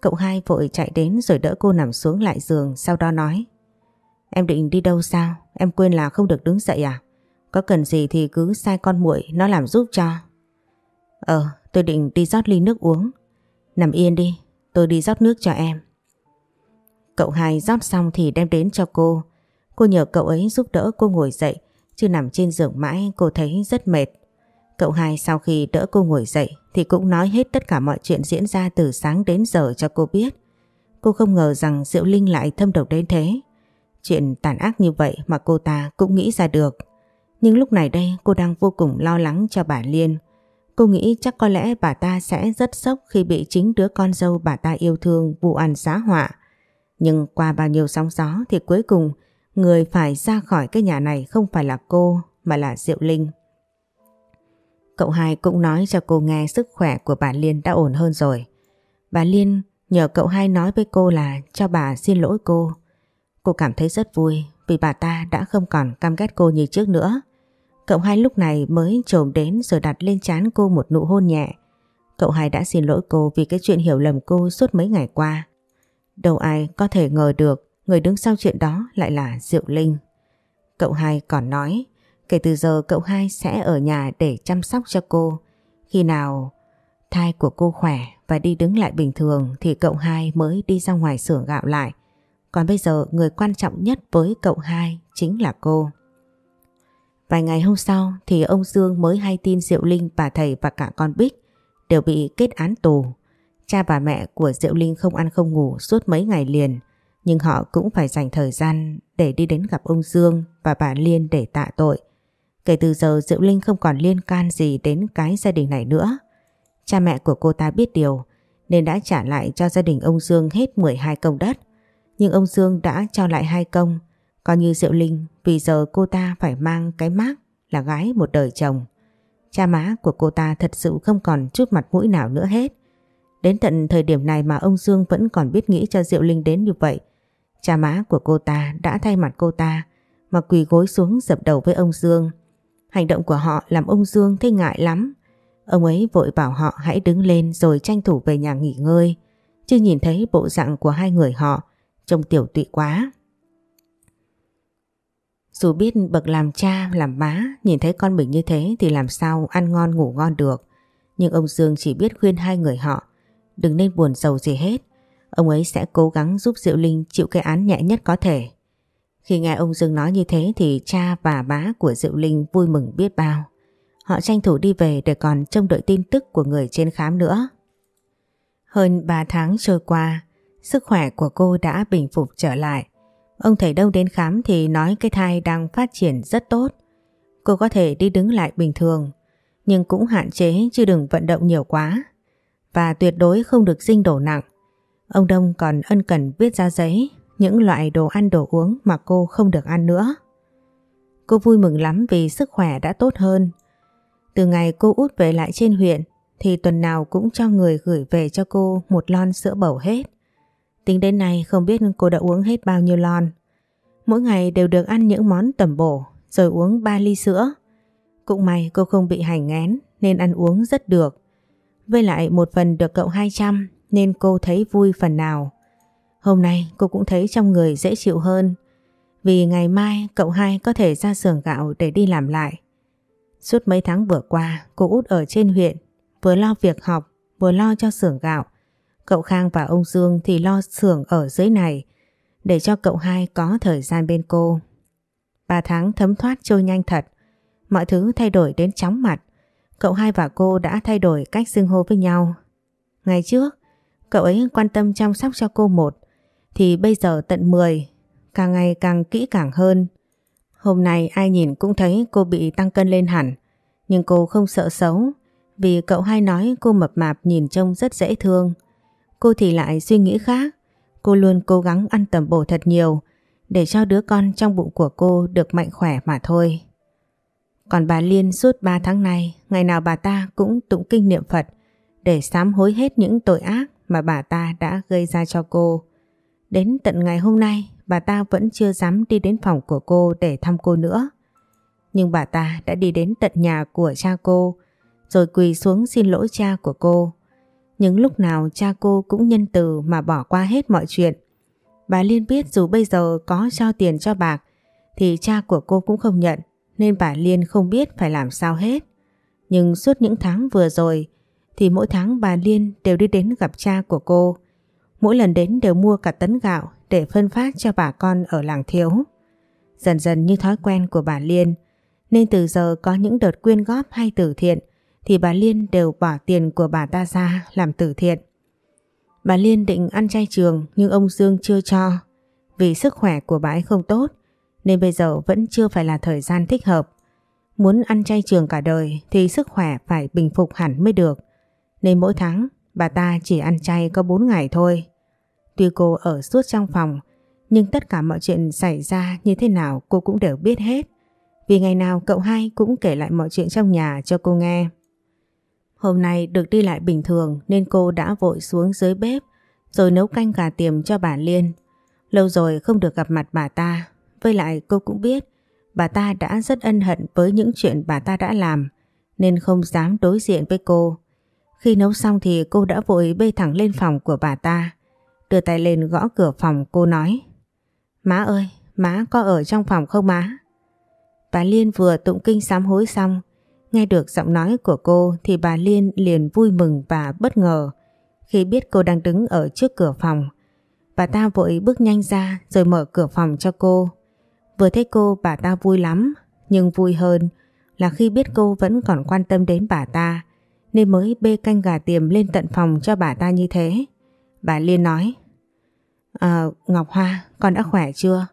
Cậu hai vội chạy đến rồi đỡ cô nằm xuống lại giường, sau đó nói. Em định đi đâu sao? Em quên là không được đứng dậy à? Có cần gì thì cứ sai con muội nó làm giúp cho. Ờ, tôi định đi rót ly nước uống. Nằm yên đi, tôi đi rót nước cho em. Cậu hai rót xong thì đem đến cho cô. Cô nhờ cậu ấy giúp đỡ cô ngồi dậy, chứ nằm trên giường mãi cô thấy rất mệt. Cậu hai sau khi đỡ cô ngồi dậy thì cũng nói hết tất cả mọi chuyện diễn ra từ sáng đến giờ cho cô biết. Cô không ngờ rằng Diệu Linh lại thâm độc đến thế. Chuyện tàn ác như vậy mà cô ta cũng nghĩ ra được. Nhưng lúc này đây, cô đang vô cùng lo lắng cho bà Liên. Cô nghĩ chắc có lẽ bà ta sẽ rất sốc khi bị chính đứa con dâu bà ta yêu thương vụ ăn xá họa. Nhưng qua bao nhiêu sóng gió thì cuối cùng người phải ra khỏi cái nhà này không phải là cô, mà là Diệu Linh. Cậu hai cũng nói cho cô nghe sức khỏe của bà Liên đã ổn hơn rồi. Bà Liên nhờ cậu hai nói với cô là cho bà xin lỗi cô. Cô cảm thấy rất vui vì bà ta đã không còn căm ghét cô như trước nữa. Cậu hai lúc này mới trồm đến rồi đặt lên trán cô một nụ hôn nhẹ. Cậu hai đã xin lỗi cô vì cái chuyện hiểu lầm cô suốt mấy ngày qua. Đâu ai có thể ngờ được người đứng sau chuyện đó lại là Diệu Linh. Cậu hai còn nói, kể từ giờ cậu hai sẽ ở nhà để chăm sóc cho cô. Khi nào thai của cô khỏe và đi đứng lại bình thường thì cậu hai mới đi ra ngoài xưởng gạo lại. Còn bây giờ người quan trọng nhất với cậu hai chính là cô. Vài ngày hôm sau thì ông Dương mới hay tin Diệu Linh, bà thầy và cả con Bích đều bị kết án tù. Cha và mẹ của Diệu Linh không ăn không ngủ suốt mấy ngày liền, nhưng họ cũng phải dành thời gian để đi đến gặp ông Dương và bà Liên để tạ tội. Kể từ giờ Diệu Linh không còn liên can gì đến cái gia đình này nữa. Cha mẹ của cô ta biết điều nên đã trả lại cho gia đình ông Dương hết 12 công đất. Nhưng ông Dương đã cho lại hai công, coi như Diệu Linh vì giờ cô ta phải mang cái mác là gái một đời chồng. Cha má của cô ta thật sự không còn chút mặt mũi nào nữa hết. Đến tận thời điểm này mà ông Dương vẫn còn biết nghĩ cho Diệu Linh đến như vậy. Cha má của cô ta đã thay mặt cô ta mà quỳ gối xuống dập đầu với ông Dương. Hành động của họ làm ông Dương thấy ngại lắm. Ông ấy vội bảo họ hãy đứng lên rồi tranh thủ về nhà nghỉ ngơi. Chứ nhìn thấy bộ dạng của hai người họ trông tiểu tụy quá. Dù biết bậc làm cha, làm má, nhìn thấy con mình như thế thì làm sao ăn ngon ngủ ngon được. Nhưng ông Dương chỉ biết khuyên hai người họ đừng nên buồn giàu gì hết. Ông ấy sẽ cố gắng giúp Diệu Linh chịu cái án nhẹ nhất có thể. Khi nghe ông Dương nói như thế thì cha và bá của Diệu Linh vui mừng biết bao. Họ tranh thủ đi về để còn trông đợi tin tức của người trên khám nữa. Hơn 3 tháng trôi qua, sức khỏe của cô đã bình phục trở lại. Ông thầy đông đến khám thì nói cái thai đang phát triển rất tốt. Cô có thể đi đứng lại bình thường, nhưng cũng hạn chế chứ đừng vận động nhiều quá. Và tuyệt đối không được dinh đổ nặng. Ông Đông còn ân cần viết ra giấy những loại đồ ăn đồ uống mà cô không được ăn nữa. Cô vui mừng lắm vì sức khỏe đã tốt hơn. Từ ngày cô út về lại trên huyện thì tuần nào cũng cho người gửi về cho cô một lon sữa bầu hết. Tính đến nay không biết cô đã uống hết bao nhiêu lon. Mỗi ngày đều được ăn những món tẩm bổ, rồi uống 3 ly sữa. Cũng may cô không bị hành ngén nên ăn uống rất được. Với lại một phần được cậu 200 nên cô thấy vui phần nào. Hôm nay cô cũng thấy trong người dễ chịu hơn, vì ngày mai cậu hai có thể ra xưởng gạo để đi làm lại. Suốt mấy tháng vừa qua, cô út ở trên huyện, vừa lo việc học, vừa lo cho xưởng gạo Cậu Khang và ông Dương thì lo xưởng ở dưới này để cho cậu hai có thời gian bên cô. Ba tháng thấm thoát trôi nhanh thật, mọi thứ thay đổi đến chóng mặt. Cậu hai và cô đã thay đổi cách xưng hô với nhau. Ngày trước, cậu ấy quan tâm chăm sóc cho cô một, thì bây giờ tận 10, càng ngày càng kỹ càng hơn. Hôm nay ai nhìn cũng thấy cô bị tăng cân lên hẳn, nhưng cô không sợ xấu, vì cậu hai nói cô mập mạp nhìn trông rất dễ thương. Cô thì lại suy nghĩ khác. Cô luôn cố gắng ăn tầm bổ thật nhiều để cho đứa con trong bụng của cô được mạnh khỏe mà thôi. Còn bà Liên suốt 3 tháng nay, ngày nào bà ta cũng tụng kinh niệm Phật để sám hối hết những tội ác mà bà ta đã gây ra cho cô. Đến tận ngày hôm nay, bà ta vẫn chưa dám đi đến phòng của cô để thăm cô nữa. Nhưng bà ta đã đi đến tận nhà của cha cô, rồi quỳ xuống xin lỗi cha của cô. Nhưng lúc nào cha cô cũng nhân từ mà bỏ qua hết mọi chuyện. Bà Liên biết dù bây giờ có cho tiền cho bạc, thì cha của cô cũng không nhận, nên bà Liên không biết phải làm sao hết. Nhưng suốt những tháng vừa rồi, thì mỗi tháng bà Liên đều đi đến gặp cha của cô. Mỗi lần đến đều mua cả tấn gạo để phân phát cho bà con ở làng thiếu. Dần dần như thói quen của bà Liên, nên từ giờ có những đợt quyên góp hay từ thiện thì bà Liên đều bỏ tiền của bà ta ra làm từ thiện. Bà Liên định ăn chay trường, nhưng ông Dương chưa cho vì sức khỏe của bà ấy không tốt, nên bây giờ vẫn chưa phải là thời gian thích hợp. Muốn ăn chay trường cả đời thì sức khỏe phải bình phục hẳn mới được nên mỗi tháng, bà ta chỉ ăn chay có 4 ngày thôi. Tuy cô ở suốt trong phòng, nhưng tất cả mọi chuyện xảy ra như thế nào cô cũng đều biết hết vì ngày nào cậu hai cũng kể lại mọi chuyện trong nhà cho cô nghe. Hôm nay được đi lại bình thường nên cô đã vội xuống dưới bếp rồi nấu canh gà tiềm cho bà Liên. Lâu rồi không được gặp mặt bà ta, với lại cô cũng biết bà ta đã rất ân hận với những chuyện bà ta đã làm nên không dám đối diện với cô. Khi nấu xong thì cô đã vội bê thẳng lên phòng của bà ta, đưa tay lên gõ cửa phòng cô nói Má ơi, má có ở trong phòng không má? Bà Liên vừa tụng kinh sám hối xong, nghe được giọng nói của cô thì bà Liên liền vui mừng và bất ngờ khi biết cô đang đứng ở trước cửa phòng. Bà ta vội bước nhanh ra rồi mở cửa phòng cho cô. Vừa thấy cô bà ta vui lắm, nhưng vui hơn là khi biết cô vẫn còn quan tâm đến bà ta nên mới bê canh gà tiềm lên tận phòng cho bà ta như thế. Bà Liên nói À Ngọc Hoa con đã khỏe chưa?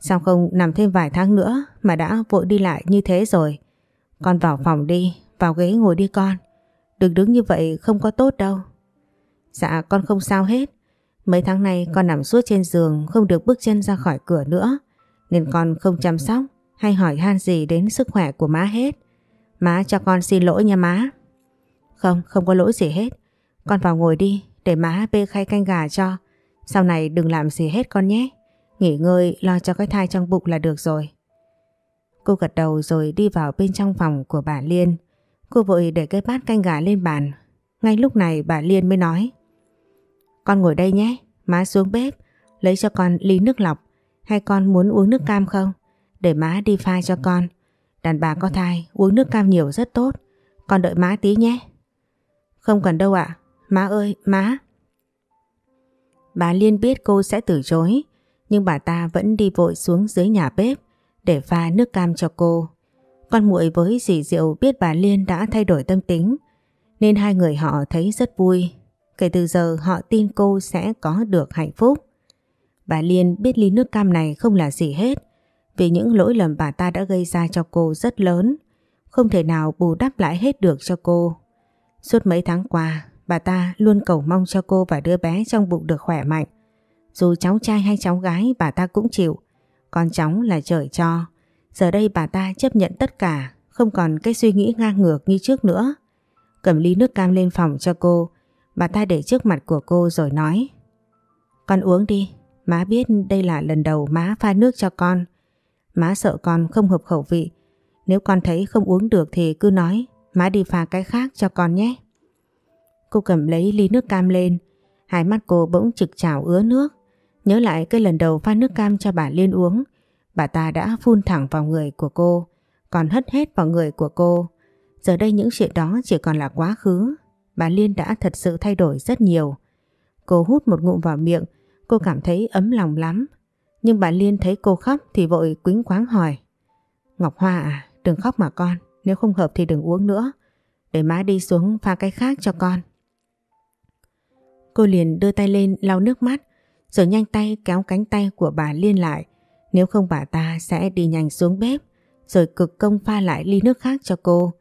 Sao không nằm thêm vài tháng nữa mà đã vội đi lại như thế rồi? Con vào phòng đi, vào ghế ngồi đi con. Đừng đứng như vậy không có tốt đâu. Dạ con không sao hết. Mấy tháng nay con nằm suốt trên giường không được bước chân ra khỏi cửa nữa. Nên con không chăm sóc hay hỏi han gì đến sức khỏe của má hết. Má cho con xin lỗi nha má. Không, không có lỗi gì hết. Con vào ngồi đi để má bê khay canh gà cho. Sau này đừng làm gì hết con nhé. Nghỉ ngơi lo cho cái thai trong bụng là được rồi. Cô gật đầu rồi đi vào bên trong phòng của bà Liên. Cô vội để cái bát canh gà lên bàn. Ngay lúc này bà Liên mới nói. Con ngồi đây nhé, má xuống bếp, lấy cho con ly nước lọc. Hay con muốn uống nước cam không? Để má đi pha cho con. Đàn bà có thai, uống nước cam nhiều rất tốt. Con đợi má tí nhé. Không cần đâu ạ. Má ơi, má. Bà Liên biết cô sẽ từ chối, nhưng bà ta vẫn đi vội xuống dưới nhà bếp để pha nước cam cho cô. Con muội với dì Diệu biết bà Liên đã thay đổi tâm tính, nên hai người họ thấy rất vui. Kể từ giờ họ tin cô sẽ có được hạnh phúc. Bà Liên biết ly nước cam này không là gì hết, vì những lỗi lầm bà ta đã gây ra cho cô rất lớn, không thể nào bù đắp lại hết được cho cô. Suốt mấy tháng qua, bà ta luôn cầu mong cho cô và đứa bé trong bụng được khỏe mạnh. Dù cháu trai hay cháu gái bà ta cũng chịu, con cháu là trời cho. Giờ đây bà ta chấp nhận tất cả, không còn cái suy nghĩ ngang ngược như trước nữa. Cầm ly nước cam lên phòng cho cô, bà ta để trước mặt của cô rồi nói Con uống đi, má biết đây là lần đầu má pha nước cho con. Má sợ con không hợp khẩu vị, nếu con thấy không uống được thì cứ nói, má đi pha cái khác cho con nhé. Cô cầm lấy ly nước cam lên, hai mắt cô bỗng trực trào ứa nước. Nhớ lại cái lần đầu pha nước cam cho bà Liên uống, bà ta đã phun thẳng vào người của cô, còn hất hết vào người của cô. Giờ đây những chuyện đó chỉ còn là quá khứ, bà Liên đã thật sự thay đổi rất nhiều. Cô hút một ngụm vào miệng, cô cảm thấy ấm lòng lắm. Nhưng bà Liên thấy cô khóc thì vội quính quáng hỏi. Ngọc Hoa à, đừng khóc mà con, nếu không hợp thì đừng uống nữa. Để má đi xuống pha cái khác cho con. Cô liền đưa tay lên lau nước mắt, rồi nhanh tay kéo cánh tay của bà Liên lại. Nếu không bà ta sẽ đi nhanh xuống bếp, rồi cực công pha lại ly nước khác cho cô.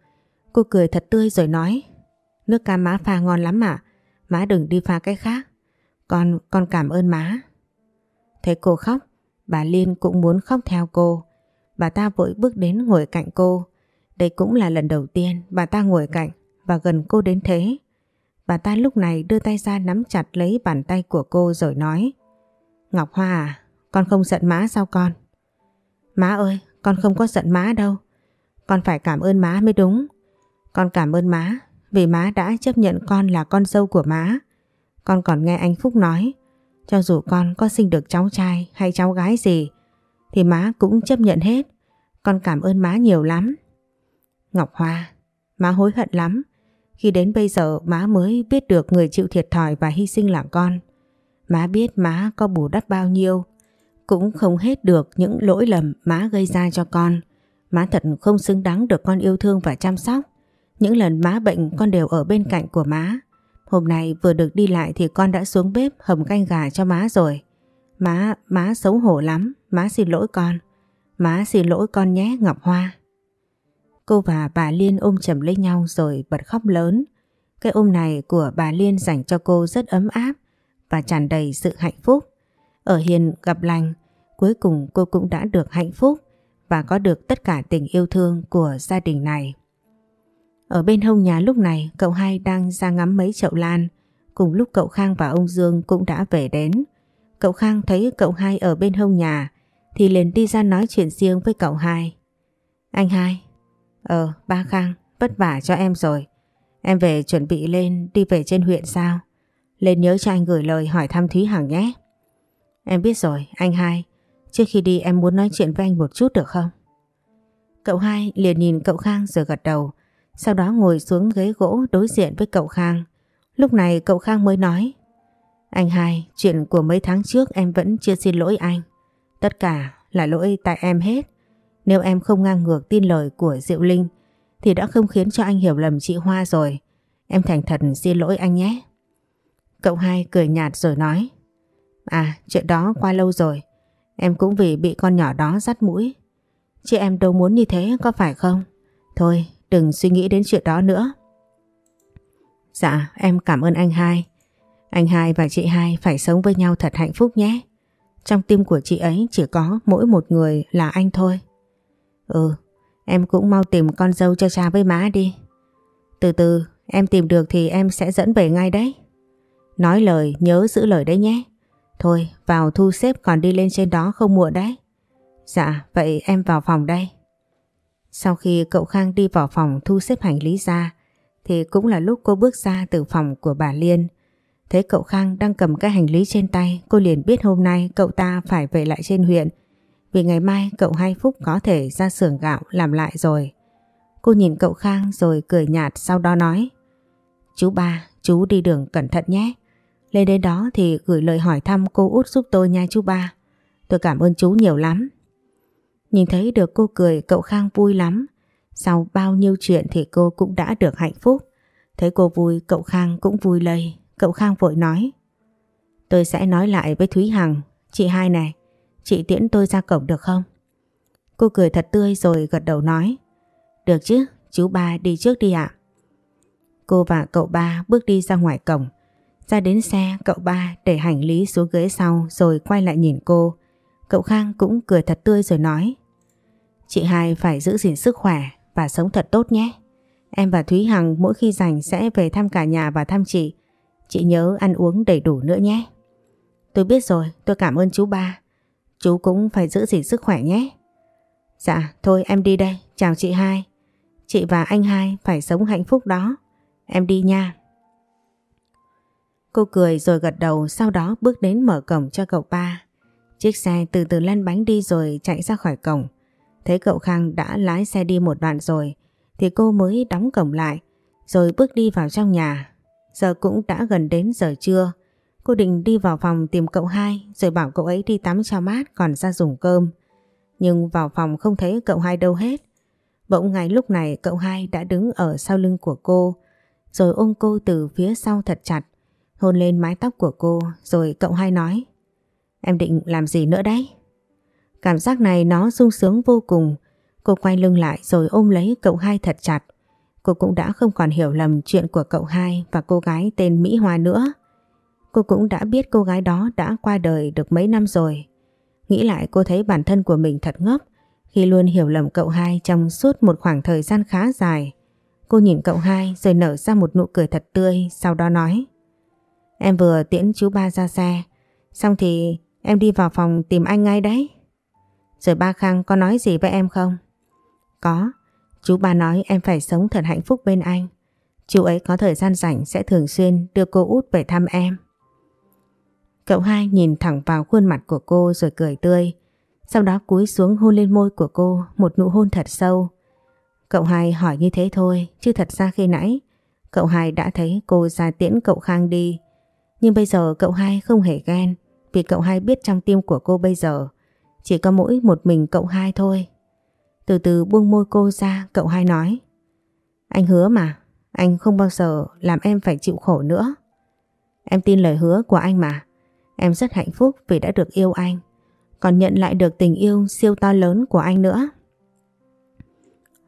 Cô cười thật tươi rồi nói, nước cam má pha ngon lắm ạ, má đừng đi pha cái khác. Con, con cảm ơn má. Thấy cô khóc, bà Liên cũng muốn khóc theo cô. Bà ta vội bước đến ngồi cạnh cô. Đây cũng là lần đầu tiên bà ta ngồi cạnh và gần cô đến thế. Bà ta lúc này đưa tay ra nắm chặt lấy bàn tay của cô rồi nói Ngọc Hoa à, con không giận má sao con? Má ơi, con không có giận má đâu. Con phải cảm ơn má mới đúng. Con cảm ơn má vì má đã chấp nhận con là con dâu của má. Con còn nghe anh Phúc nói cho dù con có sinh được cháu trai hay cháu gái gì thì má cũng chấp nhận hết. Con cảm ơn má nhiều lắm. Ngọc Hoa, má hối hận lắm. Khi đến bây giờ má mới biết được người chịu thiệt thòi và hy sinh là con. Má biết má có bù đắp bao nhiêu, cũng không hết được những lỗi lầm má gây ra cho con. Má thật không xứng đáng được con yêu thương và chăm sóc. Những lần má bệnh con đều ở bên cạnh của má. Hôm nay vừa được đi lại thì con đã xuống bếp hầm canh gà cho má rồi. Má, má xấu hổ lắm, má xin lỗi con. Má xin lỗi con nhé Ngọc Hoa. Cô và bà Liên ôm chầm lấy nhau rồi bật khóc lớn. Cái ôm này của bà Liên dành cho cô rất ấm áp và tràn đầy sự hạnh phúc. Ở Hiền gặp lành, cuối cùng cô cũng đã được hạnh phúc và có được tất cả tình yêu thương của gia đình này. Ở bên hông nhà lúc này cậu hai đang ra ngắm mấy chậu lan, cùng lúc cậu Khang và ông Dương cũng đã về đến. Cậu Khang thấy cậu hai ở bên hông nhà thì liền đi ra nói chuyện riêng với cậu hai. Anh hai, Ờ, ba Khang, vất vả cho em rồi. Em về chuẩn bị lên đi về trên huyện sao? Lên nhớ cho anh gửi lời hỏi thăm Thúy Hằng nhé. Em biết rồi, anh hai. Trước khi đi em muốn nói chuyện với anh một chút được không? Cậu hai liền nhìn cậu Khang rồi gật đầu. Sau đó ngồi xuống ghế gỗ đối diện với cậu Khang. Lúc này cậu Khang mới nói Anh hai, chuyện của mấy tháng trước em vẫn chưa xin lỗi anh. Tất cả là lỗi tại em hết. Nếu em không ngang ngược tin lời của Diệu Linh thì đã không khiến cho anh hiểu lầm chị Hoa rồi. Em thành thật xin lỗi anh nhé. Cậu hai cười nhạt rồi nói À chuyện đó qua lâu rồi, Em cũng vì bị con nhỏ đó dắt mũi. Chị em đâu muốn như thế, có phải không? Thôi, đừng suy nghĩ đến chuyện đó nữa. Dạ em cảm ơn anh hai. Anh hai và chị hai phải sống với nhau thật hạnh phúc nhé. Trong tim của chị ấy chỉ có mỗi một người là anh thôi. Ừ em cũng mau tìm con dâu cho cha với má đi. Từ từ, em tìm được thì em sẽ dẫn về ngay đấy. Nói lời nhớ giữ lời đấy nhé. Thôi vào thu xếp còn đi lên trên đó không muộn đấy. Dạ vậy em vào phòng đây. Sau khi cậu Khang đi vào phòng thu xếp hành lý ra Thì cũng là lúc cô bước ra từ phòng của bà Liên. Thấy cậu Khang đang cầm cái hành lý trên tay Cô liền biết hôm nay cậu ta phải về lại trên huyện. Vì ngày mai cậu Hai Phúc có thể ra xưởng gạo làm lại rồi. Cô nhìn cậu Khang rồi cười nhạt sau đó nói Chú ba, chú đi đường cẩn thận nhé lên đến đó thì gửi lời hỏi thăm cô út giúp tôi nha chú ba. Tôi cảm ơn chú nhiều lắm. Nhìn thấy được cô cười cậu Khang vui lắm. Sau bao nhiêu chuyện thì cô cũng đã được hạnh phúc. Thấy cô vui cậu Khang cũng vui lây. Cậu Khang vội nói. Tôi sẽ nói lại với Thúy Hằng. Chị hai này, chị tiễn tôi ra cổng được không? Cô cười thật tươi rồi gật đầu nói. Được chứ, chú ba đi trước đi ạ. Cô và cậu ba bước đi ra ngoài cổng. Ra đến xe cậu ba để hành lý xuống ghế sau rồi quay lại nhìn cô. Cậu Khang cũng cười thật tươi rồi nói Chị hai phải giữ gìn sức khỏe và sống thật tốt nhé. Em và Thúy Hằng mỗi khi rảnh sẽ về thăm cả nhà và thăm chị. Chị nhớ ăn uống đầy đủ nữa nhé. Tôi biết rồi, tôi cảm ơn chú ba. Chú cũng phải giữ gìn sức khỏe nhé. Dạ, thôi em đi đây, chào chị hai. Chị và anh hai phải sống hạnh phúc đó. Em đi nha. Cô cười rồi gật đầu, sau đó bước đến mở cổng cho cậu ba. Chiếc xe từ từ lăn bánh đi rồi chạy ra khỏi cổng. Thấy cậu Khang đã lái xe đi một đoạn rồi, thì cô mới đóng cổng lại, rồi bước đi vào trong nhà. Giờ cũng đã gần đến giờ trưa. Cô định đi vào phòng tìm cậu hai, rồi bảo cậu ấy đi tắm cho mát, còn ra dùng cơm. Nhưng vào phòng không thấy cậu hai đâu hết. Bỗng ngay lúc này cậu hai đã đứng ở sau lưng của cô, rồi ôm cô từ phía sau thật chặt hôn lên mái tóc của cô, rồi cậu hai nói, Em định làm gì nữa đấy? Cảm giác này nó sung sướng vô cùng. Cô quay lưng lại rồi ôm lấy cậu hai thật chặt. Cô cũng đã không còn hiểu lầm chuyện của cậu hai và cô gái tên Mỹ Hoa nữa. Cô cũng đã biết cô gái đó đã qua đời được mấy năm rồi. Nghĩ lại cô thấy bản thân của mình thật ngốc khi luôn hiểu lầm cậu hai trong suốt một khoảng thời gian khá dài. Cô nhìn cậu hai rồi nở ra một nụ cười thật tươi, sau đó nói Em vừa tiễn chú ba ra xe. Xong thì em đi vào phòng tìm anh ngay đấy. Rồi ba Khang có nói gì với em không? Có. Chú ba nói em phải sống thật hạnh phúc bên anh. Chú ấy có thời gian rảnh sẽ thường xuyên đưa cô út về thăm em. Cậu hai nhìn thẳng vào khuôn mặt của cô rồi cười tươi. Sau đó cúi xuống hôn lên môi của cô Một nụ hôn thật sâu. Cậu hai hỏi như thế thôi, Chứ thật ra khi nãy, Cậu hai đã thấy cô ra tiễn cậu Khang đi nhưng bây giờ cậu hai không hề ghen vì cậu hai biết trong tim của cô bây giờ chỉ có mỗi một mình cậu hai thôi. Từ từ buông môi cô ra cậu hai nói Anh hứa mà, anh không bao giờ làm em phải chịu khổ nữa. Em tin lời hứa của anh mà. Em rất hạnh phúc vì đã được yêu anh. Còn nhận lại được tình yêu siêu to lớn của anh nữa.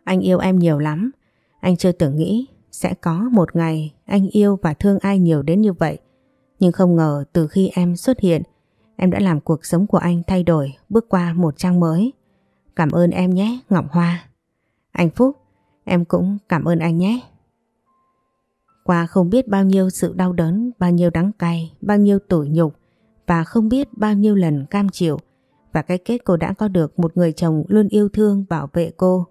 Anh yêu em nhiều lắm. Anh chưa từng nghĩ sẽ có một ngày anh yêu và thương ai nhiều đến như vậy. Nhưng không ngờ từ khi em xuất hiện, em đã làm cuộc sống của anh thay đổi, bước qua một trang mới. Cảm ơn em nhé, Ngọc Hoa. Anh Phúc, em cũng cảm ơn anh nhé. Qua không biết bao nhiêu sự đau đớn, bao nhiêu đắng cay, bao nhiêu tủi nhục và không biết bao nhiêu lần cam chịu và cái kết cô đã có được một người chồng luôn yêu thương bảo vệ cô,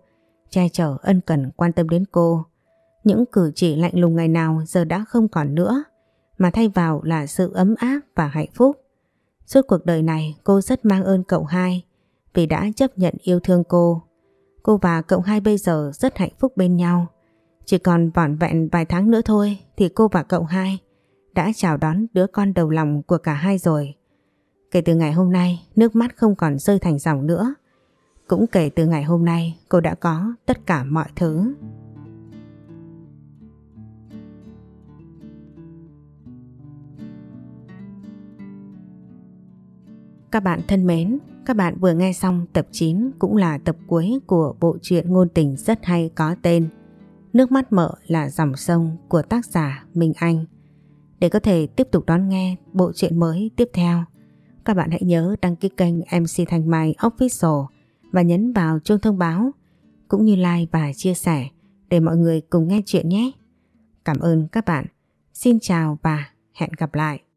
che chở ân cần quan tâm đến cô. Những cử chỉ lạnh lùng ngày nào giờ đã không còn nữa mà thay vào là sự ấm áp và hạnh phúc. Suốt cuộc đời này cô rất mang ơn cậu hai vì đã chấp nhận yêu thương cô. Cô và cậu hai bây giờ rất hạnh phúc bên nhau. Chỉ còn vỏn vẹn vài tháng nữa thôi thì cô và cậu hai đã chào đón đứa con đầu lòng của cả hai rồi. Kể từ ngày hôm nay, nước mắt không còn rơi thành dòng nữa. Cũng kể từ ngày hôm nay, cô đã có tất cả mọi thứ. Các bạn thân mến, các bạn vừa nghe xong tập 9 cũng là tập cuối của bộ truyện ngôn tình rất hay có tên Nước mắt mợ là dòng sông của tác giả Minh Anh. Để có thể tiếp tục đón nghe bộ truyện mới tiếp theo, các bạn hãy nhớ đăng ký kênh MC Thanh Mai Official và nhấn vào chuông thông báo cũng như like và chia sẻ để mọi người cùng nghe chuyện nhé. Cảm ơn các bạn. Xin chào và hẹn gặp lại.